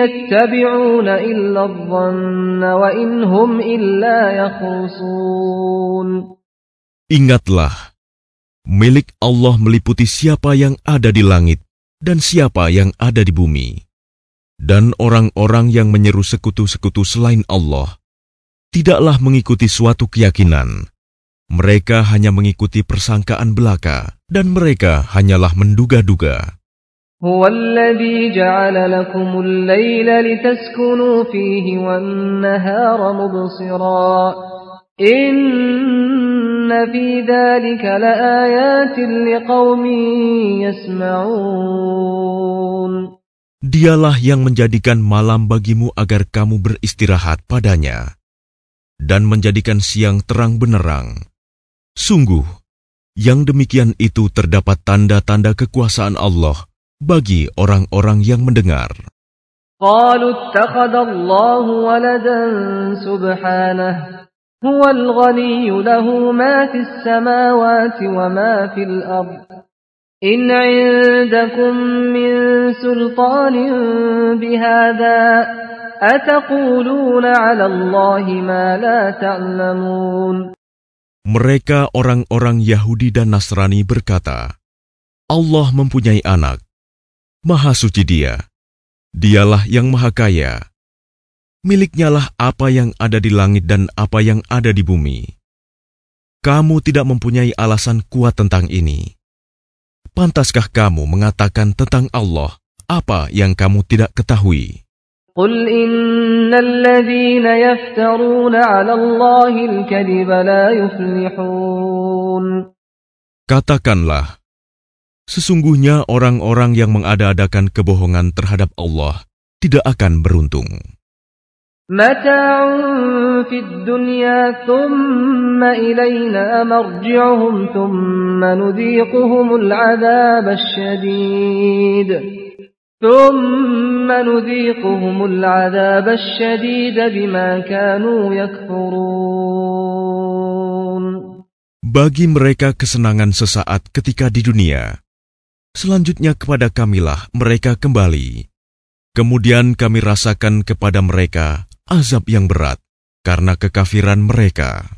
Speaker 1: يتبعون إلا الظن وإن هم إلا يخرصون
Speaker 2: Ingatlah, milik Allah meliputi siapa yang ada di langit dan siapa yang ada di bumi. Dan orang-orang yang menyeru sekutu-sekutu selain Allah tidaklah mengikuti suatu keyakinan. Mereka hanya mengikuti persangkaan belaka, dan mereka hanyalah menduga-duga. Dialah yang menjadikan malam bagimu agar kamu beristirahat padanya dan menjadikan siang terang benerang. Sungguh, yang demikian itu terdapat tanda-tanda kekuasaan Allah bagi orang-orang yang mendengar.
Speaker 1: قالوا اتخذ الله ولدا سبحانه هو الغني له ما في السماوات وما في الأرض إن عندكم من سلطان بهذا
Speaker 2: mereka orang-orang Yahudi dan Nasrani berkata, Allah mempunyai anak. Maha suci dia. Dialah yang maha kaya. Miliknyalah apa yang ada di langit dan apa yang ada di bumi. Kamu tidak mempunyai alasan kuat tentang ini. Pantaskah kamu mengatakan tentang Allah apa yang kamu tidak ketahui?
Speaker 1: قل إن الذين يفترون على الله الكذب لا يفلحون
Speaker 2: Katakanlah, sesungguhnya orang-orang yang mengada-adakan kebohongan terhadap Allah tidak akan beruntung.
Speaker 1: متاع في الدنيا ثم إلينا مرجعهم ثم نذيقهم العذاب الشديد ثم نذيقهم العذاب الشديد بما كانوا يكفرون
Speaker 2: Bagi mereka kesenangan sesaat ketika di dunia. Selanjutnya kepada kamilah mereka kembali. Kemudian kami rasakan kepada mereka azab yang berat karena kekafiran mereka.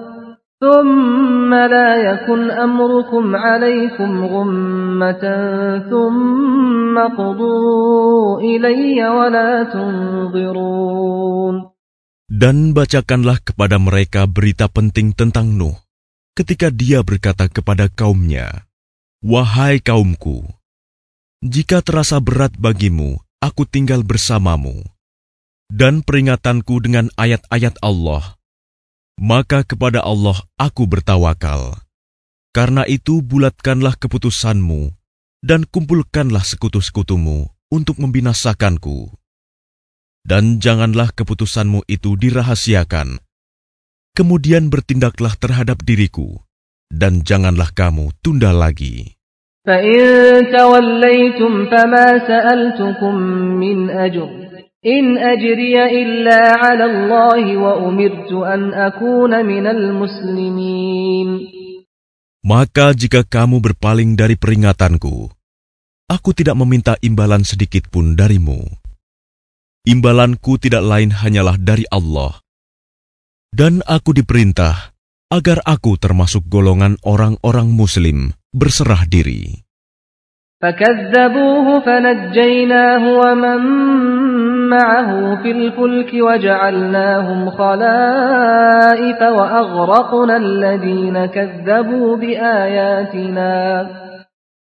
Speaker 1: ثم لا يكن أمركم عليكم غمة ثم قضوا إلي ولا تنظرون
Speaker 2: Dan bacakanlah kepada mereka berita penting tentang Nuh ketika dia berkata kepada kaumnya, Wahai kaumku, jika terasa berat bagimu, aku tinggal bersamamu. Dan peringatanku dengan ayat-ayat Allah, maka kepada Allah aku bertawakal. Karena itu bulatkanlah keputusanmu dan kumpulkanlah sekutu-sekutumu untuk membinasakanku. Dan janganlah keputusanmu itu dirahasiakan. Kemudian bertindaklah terhadap diriku, dan janganlah kamu tunda lagi.
Speaker 1: فإن توليتم فما سألتكم من أجر إن أجري إلا على الله وأمرت أن أكون من المسلمين
Speaker 2: Maka jika kamu berpaling dari peringatanku, aku tidak meminta imbalan sedikit pun darimu. Imbalanku tidak lain hanyalah dari Allah. Dan aku diperintah agar aku termasuk golongan orang-orang muslim berserah diri.
Speaker 1: فكذبوه فنجيناه ومن معه في الفلك وجعلناهم خلائف وأغرقنا الذين كذبوا بآياتنا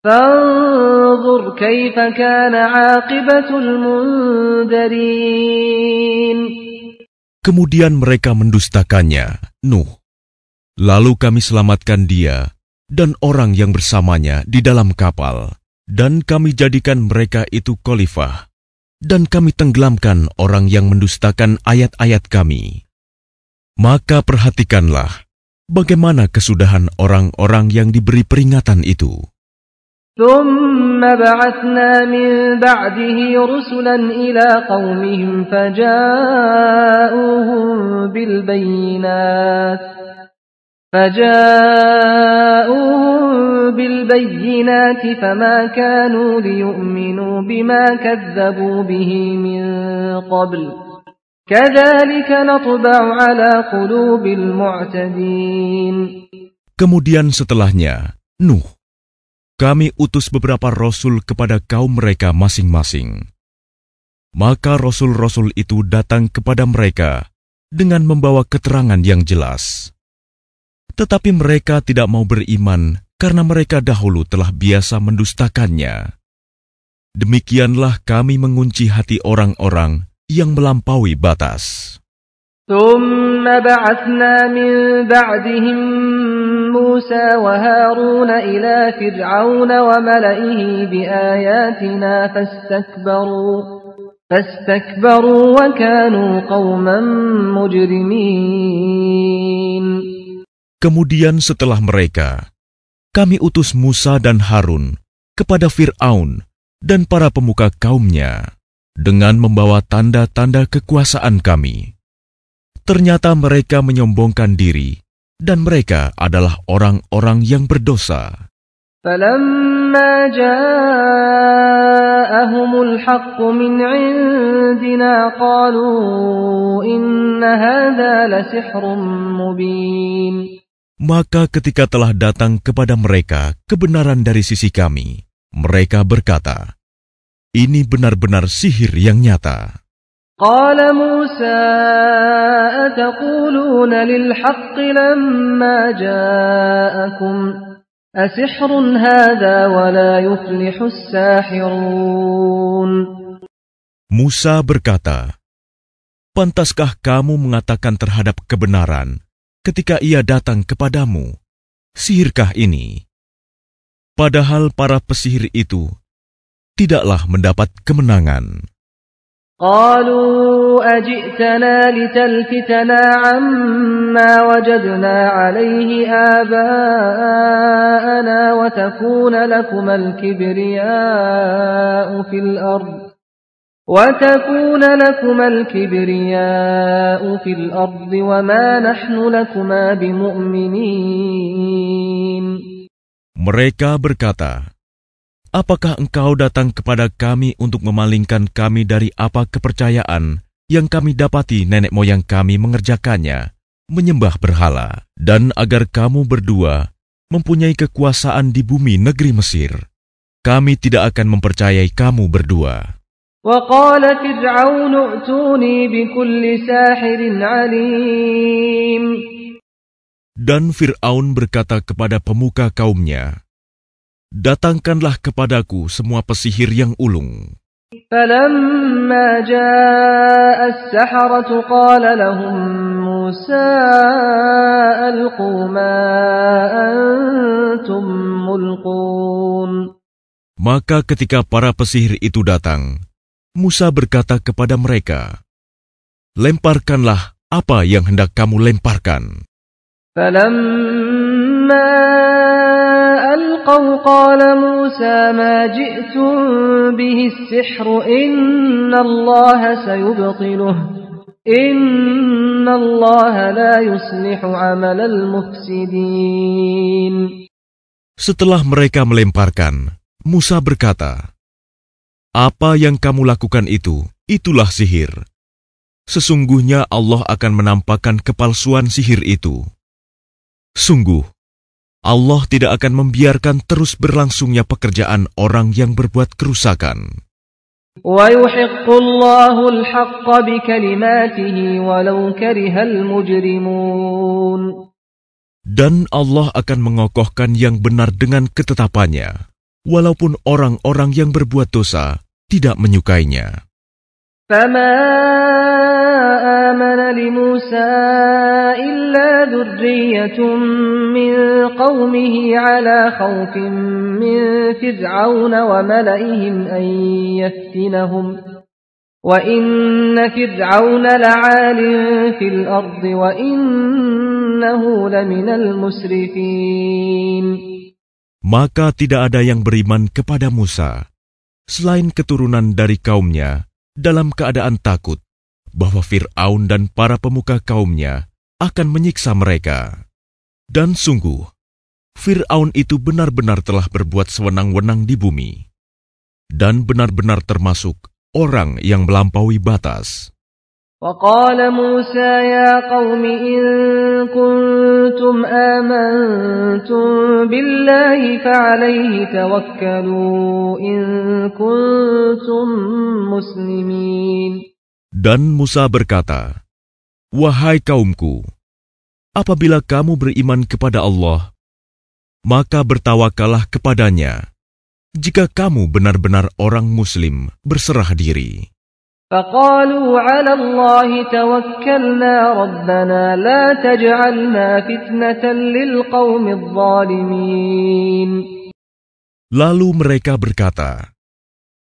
Speaker 1: فانظر كيف كان عاقبة المنذرين
Speaker 2: Kemudian mereka mendustakannya, Nuh. Lalu kami selamatkan dia dan orang yang bersamanya di dalam kapal, dan kami jadikan mereka itu khalifah, dan kami tenggelamkan orang yang mendustakan ayat-ayat kami. Maka perhatikanlah bagaimana kesudahan orang-orang yang diberi peringatan itu.
Speaker 1: ثم بعثنا من بعده رسلا إلى قومهم فجاءوهم بالبينات فجاءوهم بالبينات فما كانوا ليؤمنوا بما كذبوا به من قبل كذلك نطبع على قلوب المعتدين
Speaker 2: Kemudian setelahnya, Nuh, kami utus beberapa rasul kepada kaum mereka masing-masing. Maka rasul-rasul itu datang kepada mereka dengan membawa keterangan yang jelas. Tetapi mereka tidak mau beriman karena mereka dahulu telah biasa mendustakannya. Demikianlah kami mengunci hati orang-orang yang melampaui batas.
Speaker 1: ثم بعثنا من بعدهم موسى وهارون إلى فرعون وملئه بآياتنا فاستكبروا فاستكبروا وكانوا قوما مجرمين
Speaker 2: Kemudian setelah mereka, kami utus Musa dan Harun kepada Fir'aun dan para pemuka kaumnya dengan membawa tanda-tanda kekuasaan kami. Ternyata mereka menyombongkan diri, dan mereka adalah orang-orang yang berdosa.
Speaker 1: فلما جاءهم الحق من عندنا قالوا إن هذا لسحر مبين
Speaker 2: Maka ketika telah datang kepada mereka kebenaran dari sisi kami, mereka berkata, Ini benar-benar sihir yang nyata.
Speaker 1: قال موسى أتقولون للحق لما جاءكم أسحر هذا ولا يفلح الساحرون
Speaker 2: Musa berkata, Pantaskah kamu mengatakan terhadap kebenaran ketika ia datang kepadamu? Sihirkah ini? Padahal para pesihir itu tidaklah mendapat kemenangan.
Speaker 1: قالوا أجئتنا لتلفتنا عما وجدنا عليه آباءنا وتكون لكما الكبرياء في الأرض وتكون لكما الكبرياء في الأرض وما نحن لكما بمؤمنين
Speaker 2: Mereka berkata, Apakah engkau datang kepada kami untuk memalingkan kami dari apa kepercayaan yang kami dapati nenek moyang kami mengerjakannya, menyembah berhala, dan agar kamu berdua mempunyai kekuasaan di bumi negeri Mesir? Kami tidak akan mempercayai kamu berdua.
Speaker 1: وقال فرعون ائتوني بكل ساحر عليم
Speaker 2: Dan Fir'aun berkata kepada pemuka kaumnya, Datangkanlah kepadaku semua pesihir yang ulung.
Speaker 1: فلما جاء السحرة قال لهم موسى ألقوا ما أنتم ملقون
Speaker 2: Maka ketika para pesihir itu datang, Musa berkata kepada mereka, Lemparkanlah apa yang hendak kamu lemparkan.
Speaker 1: فلما ألقوا قال موسى ما جئتم به السحر إن الله سيبطله إن الله لا يصلح عمل المفسدين
Speaker 2: Setelah mereka melemparkan, Musa berkata, apa yang kamu lakukan itu, itulah sihir. Sesungguhnya Allah akan menampakkan kepalsuan sihir itu. Sungguh, Allah tidak akan membiarkan terus berlangsungnya pekerjaan orang yang berbuat kerusakan. Dan Allah akan mengokohkan yang benar dengan ketetapannya, walaupun orang-orang yang berbuat dosa tidak menyukainya.
Speaker 1: فما آمن لموسى إلا ذرية من قومه على خوف من فرعون وملئهم أن يفتنهم وإن فرعون لعال في الأرض وإنه لمن المسرفين
Speaker 2: Maka tidak ada yang beriman kepada Musa, selain keturunan dari kaumnya, dalam keadaan takut bahwa Fir'aun dan para pemuka kaumnya akan menyiksa mereka. Dan sungguh, Fir'aun itu benar-benar telah berbuat sewenang-wenang di bumi, dan benar-benar termasuk orang yang melampaui batas.
Speaker 1: وقال موسى يا قوم إن كنتم آمنتم بالله فعليه توكلوا إن كنتم مسلمين
Speaker 2: Dan Musa berkata, Wahai kaumku, apabila kamu beriman kepada Allah, maka bertawakallah kepadanya. jika kamu benar-benar orang Muslim berserah diri.
Speaker 1: فقالوا على الله توكلنا ربنا لا تجعلنا فتنة للقوم الظالمين
Speaker 2: Lalu mereka berkata,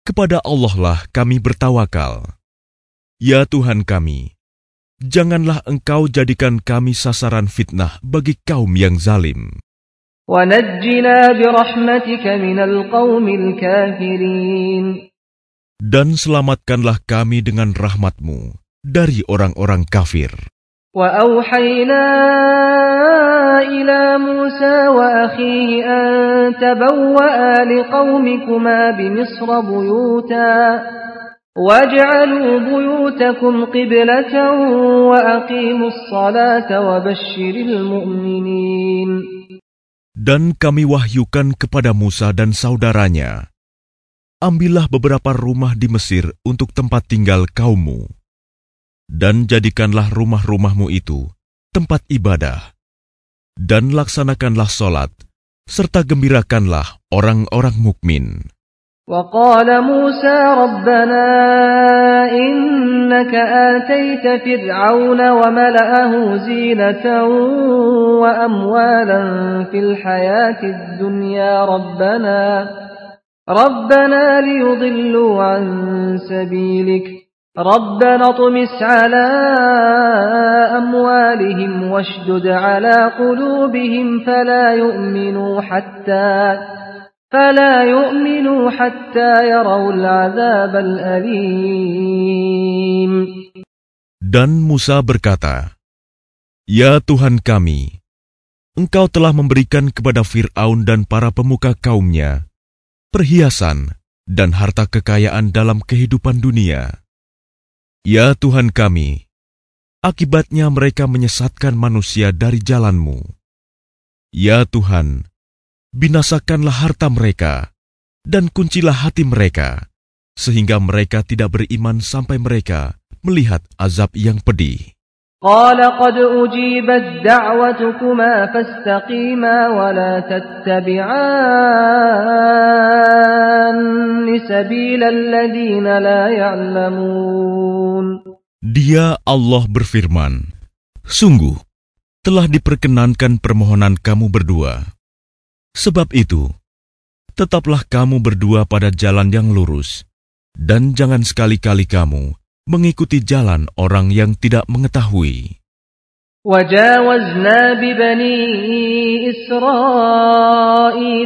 Speaker 2: Kepada Allah lah kami bertawakal. Ya Tuhan kami, janganlah engkau jadikan kami sasaran fitnah bagi kaum yang zalim.
Speaker 1: ونجنا برحمتك من القوم الكافرين
Speaker 2: Dan selamatkanlah kami dengan rahmatmu dari orang-orang kafir.
Speaker 1: وأوحينا إلى موسى وأخيه أن تبوأ لقومكما بمصر بيوتا واجعلوا بيوتكم قبلة وأقيموا الصلاة وبشر المؤمنين
Speaker 2: Dan kami wahyukan kepada Musa dan saudaranya, Ambillah beberapa rumah di Mesir untuk tempat tinggal kaummu, dan jadikanlah rumah-rumahmu itu tempat ibadah, dan laksanakanlah solat, serta gembirakanlah orang-orang mukmin.
Speaker 1: وقال موسى ربنا إنك آتيت فرعون وملأه زينة وأموالا في الحياة الدنيا ربنا ربنا ليضلوا عن سبيلك ربنا اطمس على أموالهم واشدد على قلوبهم فلا يؤمنوا حتى فلا يؤمنوا حتى يروا العذاب الأليم
Speaker 2: Dan Musa berkata, Ya Tuhan kami, Engkau telah memberikan kepada Fir'aun dan para pemuka kaumnya perhiasan dan harta kekayaan dalam kehidupan dunia. Ya Tuhan kami, akibatnya mereka menyesatkan manusia dari jalanmu. Ya Tuhan, binasakanlah harta mereka dan kuncilah hati mereka, sehingga mereka tidak beriman sampai mereka melihat azab yang pedih.
Speaker 1: قال قد أجيبت دعوتكما فاستقيما ولا تتبعان سبيل الذين لا يعلمون
Speaker 2: Dia Allah berfirman, Sungguh, telah diperkenankan permohonan kamu berdua. Sebab itu, tetaplah kamu berdua pada jalan yang lurus, dan jangan sekali-kali kamu mengikuti jalan orang yang tidak mengetahui.
Speaker 1: وجاوزنا ببني إسرائيل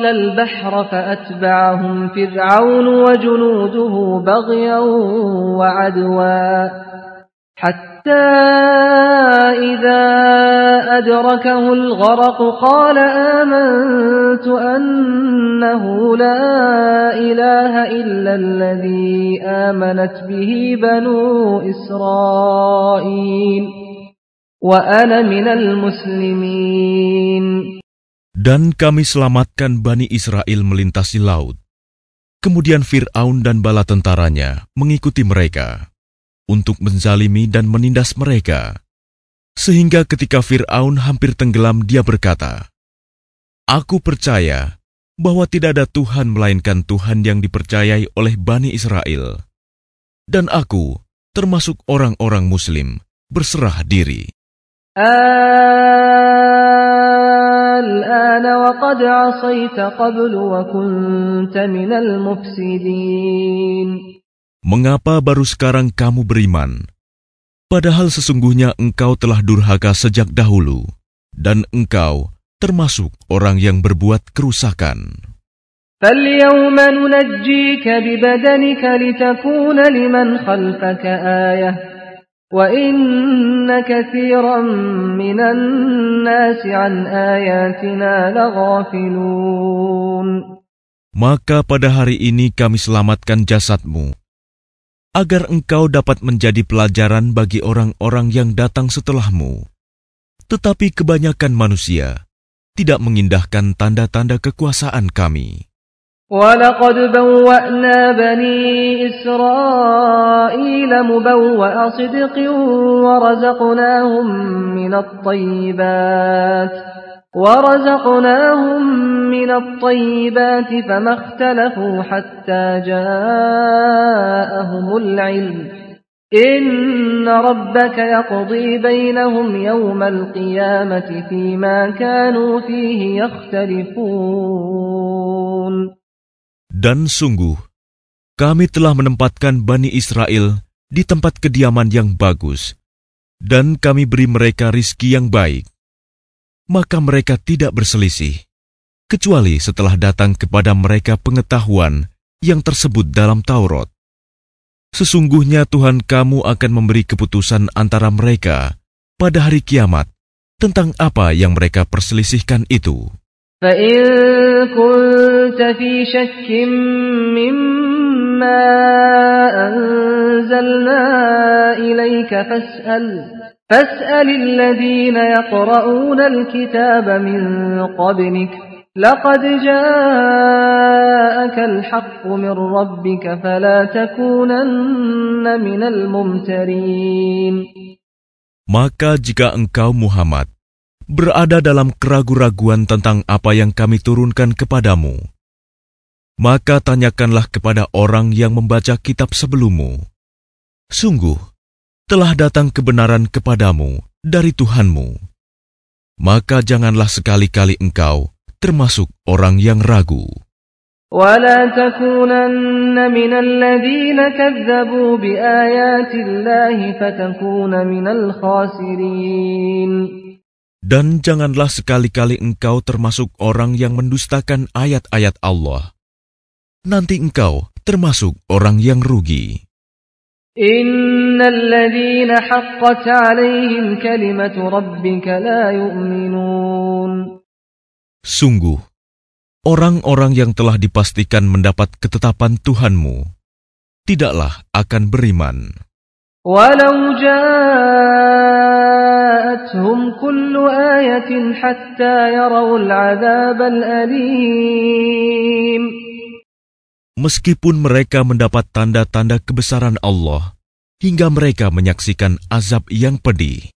Speaker 1: البحر فأتبعهم فرعون وجنوده بغيا وعدوا حتى إذا أدركه الغرق قال آمنت أنه لا إله إلا الذي آمنت به بنو إسرائيل وأنا من المسلمين
Speaker 2: Dan kami selamatkan Bani Israel melintasi laut. Kemudian Fir'aun dan bala tentaranya mengikuti mereka untuk menzalimi dan menindas mereka. Sehingga ketika Fir'aun hampir tenggelam dia berkata, Aku percaya bahwa tidak ada Tuhan melainkan Tuhan yang dipercayai oleh Bani Israel. Dan aku, termasuk orang-orang muslim, berserah diri.
Speaker 1: الآن وقد عصيت قبل وكنت من المفسدين
Speaker 2: Mengapa baru sekarang kamu beriman? Padahal sesungguhnya engkau telah durhaka sejak dahulu, dan engkau termasuk orang yang berbuat kerusakan.
Speaker 1: فاليوم ننجيك ببدنك لتكون لمن خلفك آية وإن كثيرا من الناس عن آياتنا لغافلون
Speaker 2: Maka pada hari ini kami selamatkan jasadmu, agar engkau dapat menjadi pelajaran bagi orang-orang yang datang setelahmu. Tetapi kebanyakan manusia tidak mengindahkan tanda-tanda kekuasaan kami.
Speaker 1: ولقد بوأنا بني إسرائيل مبوأ صدق ورزقناهم من الطيبات ورزقناهم من الطيبات فما اختلفوا حتى جاءهم العلم إن ربك يقضي بينهم يوم القيامة فيما كانوا فيه يختلفون
Speaker 2: Dan sungguh, kami telah menempatkan Bani Israel di tempat kediaman yang bagus, dan kami beri mereka rizki yang baik maka mereka tidak berselisih, kecuali setelah datang kepada mereka pengetahuan yang tersebut dalam Taurat. Sesungguhnya Tuhan kamu akan memberi keputusan antara mereka pada hari kiamat tentang apa yang mereka perselisihkan itu.
Speaker 1: فَإِن كُنتَ فِي شَكٍّ مِّمَّا أَنزَلْنَا إِلَيْكَ فَاسْأَلْ فاسأل الذين يقرؤون الكتاب من قبلك لقد جاءك الحق من ربك فلا تكونن من الممترين
Speaker 2: Maka jika engkau Muhammad berada dalam keraguan-raguan tentang apa yang kami turunkan kepadamu, maka tanyakanlah kepada orang yang membaca kitab sebelummu. Sungguh, telah datang kebenaran kepadamu dari Tuhanmu. Maka janganlah sekali-kali engkau termasuk orang yang ragu.
Speaker 1: ولا تكونن من الذين كذبوا بآيات الله فتكون من الخاسرين
Speaker 2: Dan janganlah sekali-kali engkau termasuk orang yang mendustakan ayat-ayat Allah. Nanti engkau termasuk orang yang rugi.
Speaker 1: إن الذين حقت عليهم كلمة ربك لا يؤمنون
Speaker 2: Sungguh, orang-orang yang telah dipastikan mendapat ketetapan Tuhanmu, tidaklah akan beriman.
Speaker 1: ولو جاءتهم كل آية حتى يروا العذاب الأليم
Speaker 2: Meskipun mereka mendapat tanda-tanda kebesaran Allah, hingga mereka menyaksikan azab yang pedih.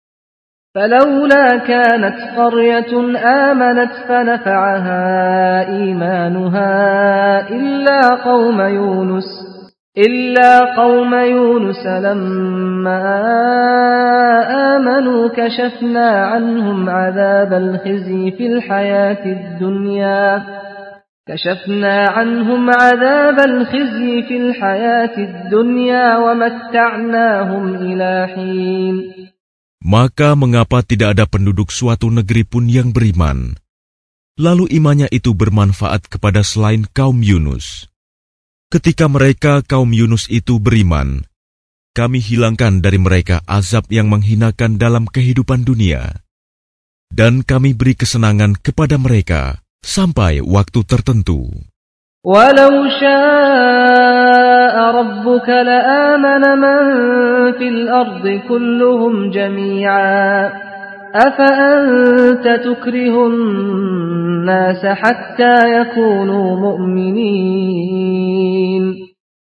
Speaker 1: فلولا كانت قرية آمنت فنفعها إيمانها إلا قوم يونس إلا قوم يونس لما آمنوا كشفنا عنهم عذاب الخزي في الحياة الدنيا كشفنا عنهم عذاب الخزي في الحياة الدنيا ومتعناهم إلى حين
Speaker 2: Maka mengapa tidak ada penduduk suatu negeri pun yang beriman? Lalu imannya itu bermanfaat kepada selain kaum Yunus. Ketika mereka kaum Yunus itu beriman, kami hilangkan dari mereka azab yang menghinakan dalam kehidupan dunia. Dan kami beri kesenangan kepada mereka sampai waktu tertentu.
Speaker 1: ولو شاء ربك لآمن من في الأرض كلهم جميعا أفأنت تكره الناس حتى يكونوا مؤمنين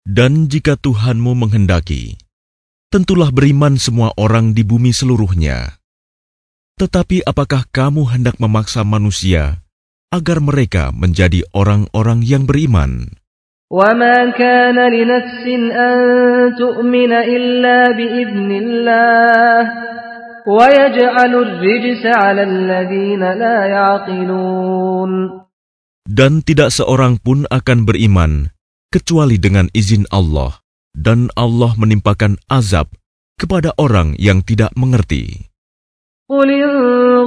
Speaker 2: Dan jika Tuhanmu menghendaki, tentulah beriman semua orang di bumi seluruhnya. Tetapi apakah kamu hendak memaksa manusia agar mereka menjadi orang-orang yang beriman.
Speaker 1: وما كان لنفس أن تؤمن إلا بإذن الله ويجعل الرجس على الذين لا يعقلون
Speaker 2: Dan tidak seorang pun akan beriman kecuali dengan izin Allah, dan Allah menimpakan azab kepada orang yang tidak mengerti.
Speaker 1: قل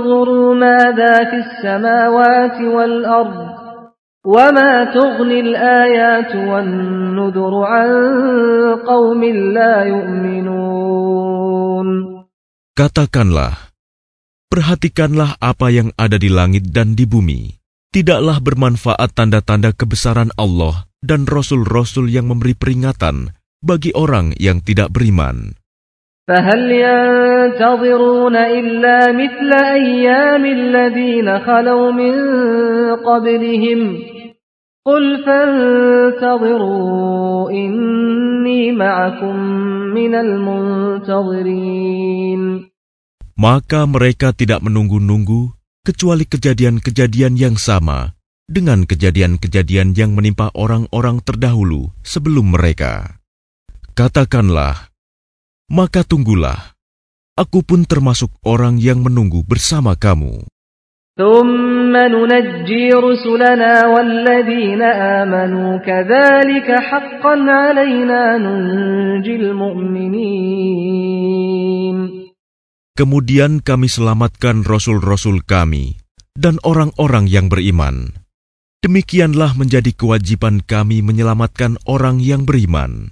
Speaker 1: انظروا ماذا في السماوات والأرض وما تغني الآيات والنذر عن قوم لا يؤمنون
Speaker 2: Katakanlah, perhatikanlah apa yang ada di langit dan di bumi. Tidaklah bermanfaat tanda-tanda kebesaran Allah dan rasul-rasul yang memberi peringatan bagi orang yang tidak beriman.
Speaker 1: فهل ينتظرون إلا مثل أيام الذين خلوا من قبلهم قل فانتظروا إني معكم من المنتظرين
Speaker 2: Maka mereka tidak menunggu-nunggu kecuali kejadian-kejadian yang sama dengan kejadian-kejadian yang menimpa orang-orang terdahulu sebelum mereka. Katakanlah, maka tunggulah. Aku pun termasuk orang yang menunggu bersama kamu. Kemudian kami selamatkan rasul-rasul kami dan orang-orang yang beriman. Demikianlah menjadi kewajiban kami menyelamatkan orang yang beriman.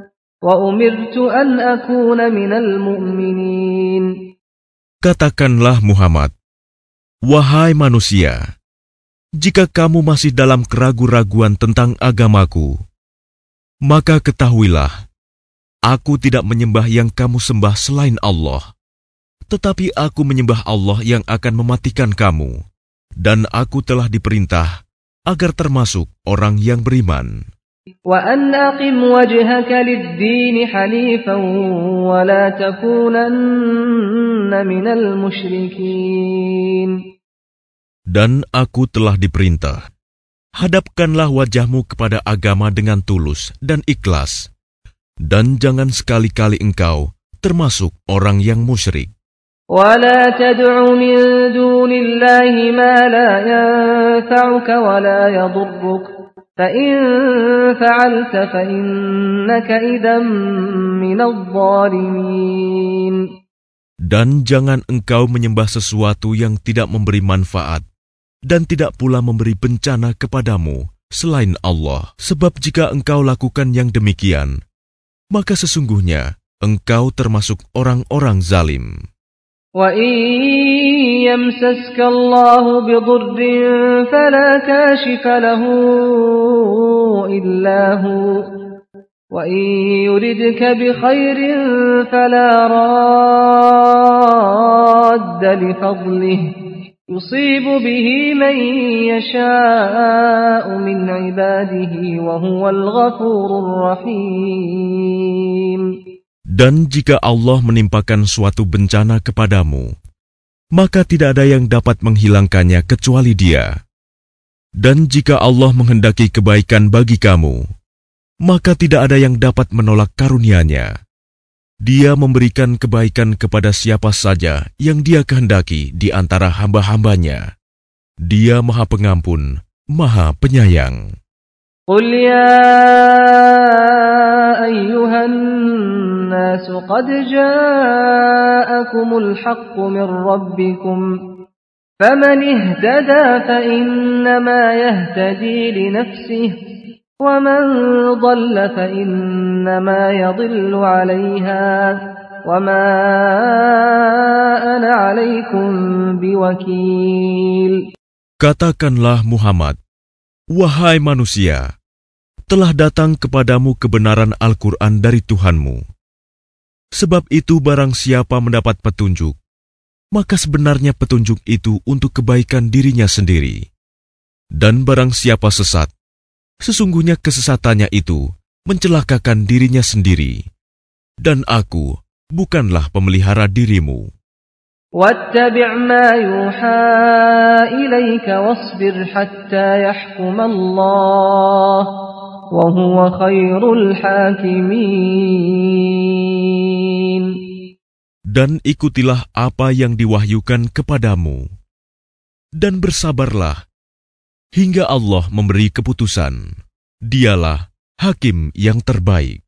Speaker 2: Katakanlah Muhammad, Wahai manusia, jika kamu masih dalam keraguan-raguan tentang agamaku, maka ketahuilah, aku tidak menyembah yang kamu sembah selain Allah, tetapi aku menyembah Allah yang akan mematikan kamu, dan aku telah diperintah agar termasuk orang yang beriman.
Speaker 1: وأن أقم وجهك للدين حنيفا ولا تكونن من المشركين
Speaker 2: Dan aku telah diperintah, hadapkanlah wajahmu kepada agama dengan tulus dan ikhlas, dan jangan sekali-kali engkau termasuk orang yang musyrik.
Speaker 1: ولا تدع من دون الله ما لا ينفعك ولا يضرك فإن فعلت فإنك إذا من الظالمين
Speaker 2: Dan jangan engkau menyembah sesuatu yang tidak memberi manfaat dan tidak pula memberi bencana kepadamu selain Allah. Sebab jika engkau lakukan yang demikian, maka sesungguhnya engkau termasuk orang-orang zalim.
Speaker 1: وإن يمسسك الله بضر فلا كاشف له إلا هو. وإن يردك بخير فلا راد لفضله. يصيب به من يشاء من عباده وهو الغفور الرحيم.
Speaker 2: Dan jika Allah menimpakan suatu bencana kepadamu, maka tidak ada yang dapat menghilangkannya kecuali Dia. Dan jika Allah menghendaki kebaikan bagi kamu, maka tidak ada yang dapat menolak karunia-Nya. Dia memberikan kebaikan kepada siapa saja yang Dia kehendaki di antara hamba-hambanya. Dia Maha Pengampun, Maha Penyayang.
Speaker 1: Qul ya ayyuhan الناس قد جاءكم الحق من ربكم فمن اهتدى فإنما يهتدي لنفسه ومن ضل فإنما يضل عليها وما أنا عليكم بوكيل
Speaker 2: Katakanlah Muhammad, Wahai manusia, telah datang kepadamu kebenaran Al-Quran dari Tuhanmu. Sebab itu barang siapa mendapat petunjuk, maka sebenarnya petunjuk itu untuk kebaikan dirinya sendiri. Dan barang siapa sesat, sesungguhnya kesesatannya itu mencelakakan dirinya sendiri. Dan aku bukanlah pemelihara dirimu.
Speaker 1: واتبع ما يوحى إليك واصبر حتى يحكم الله وهو خير الحاكمين
Speaker 2: Dan ikutilah apa yang diwahyukan kepadamu. Dan bersabarlah hingga Allah memberi keputusan. Dialah hakim yang terbaik.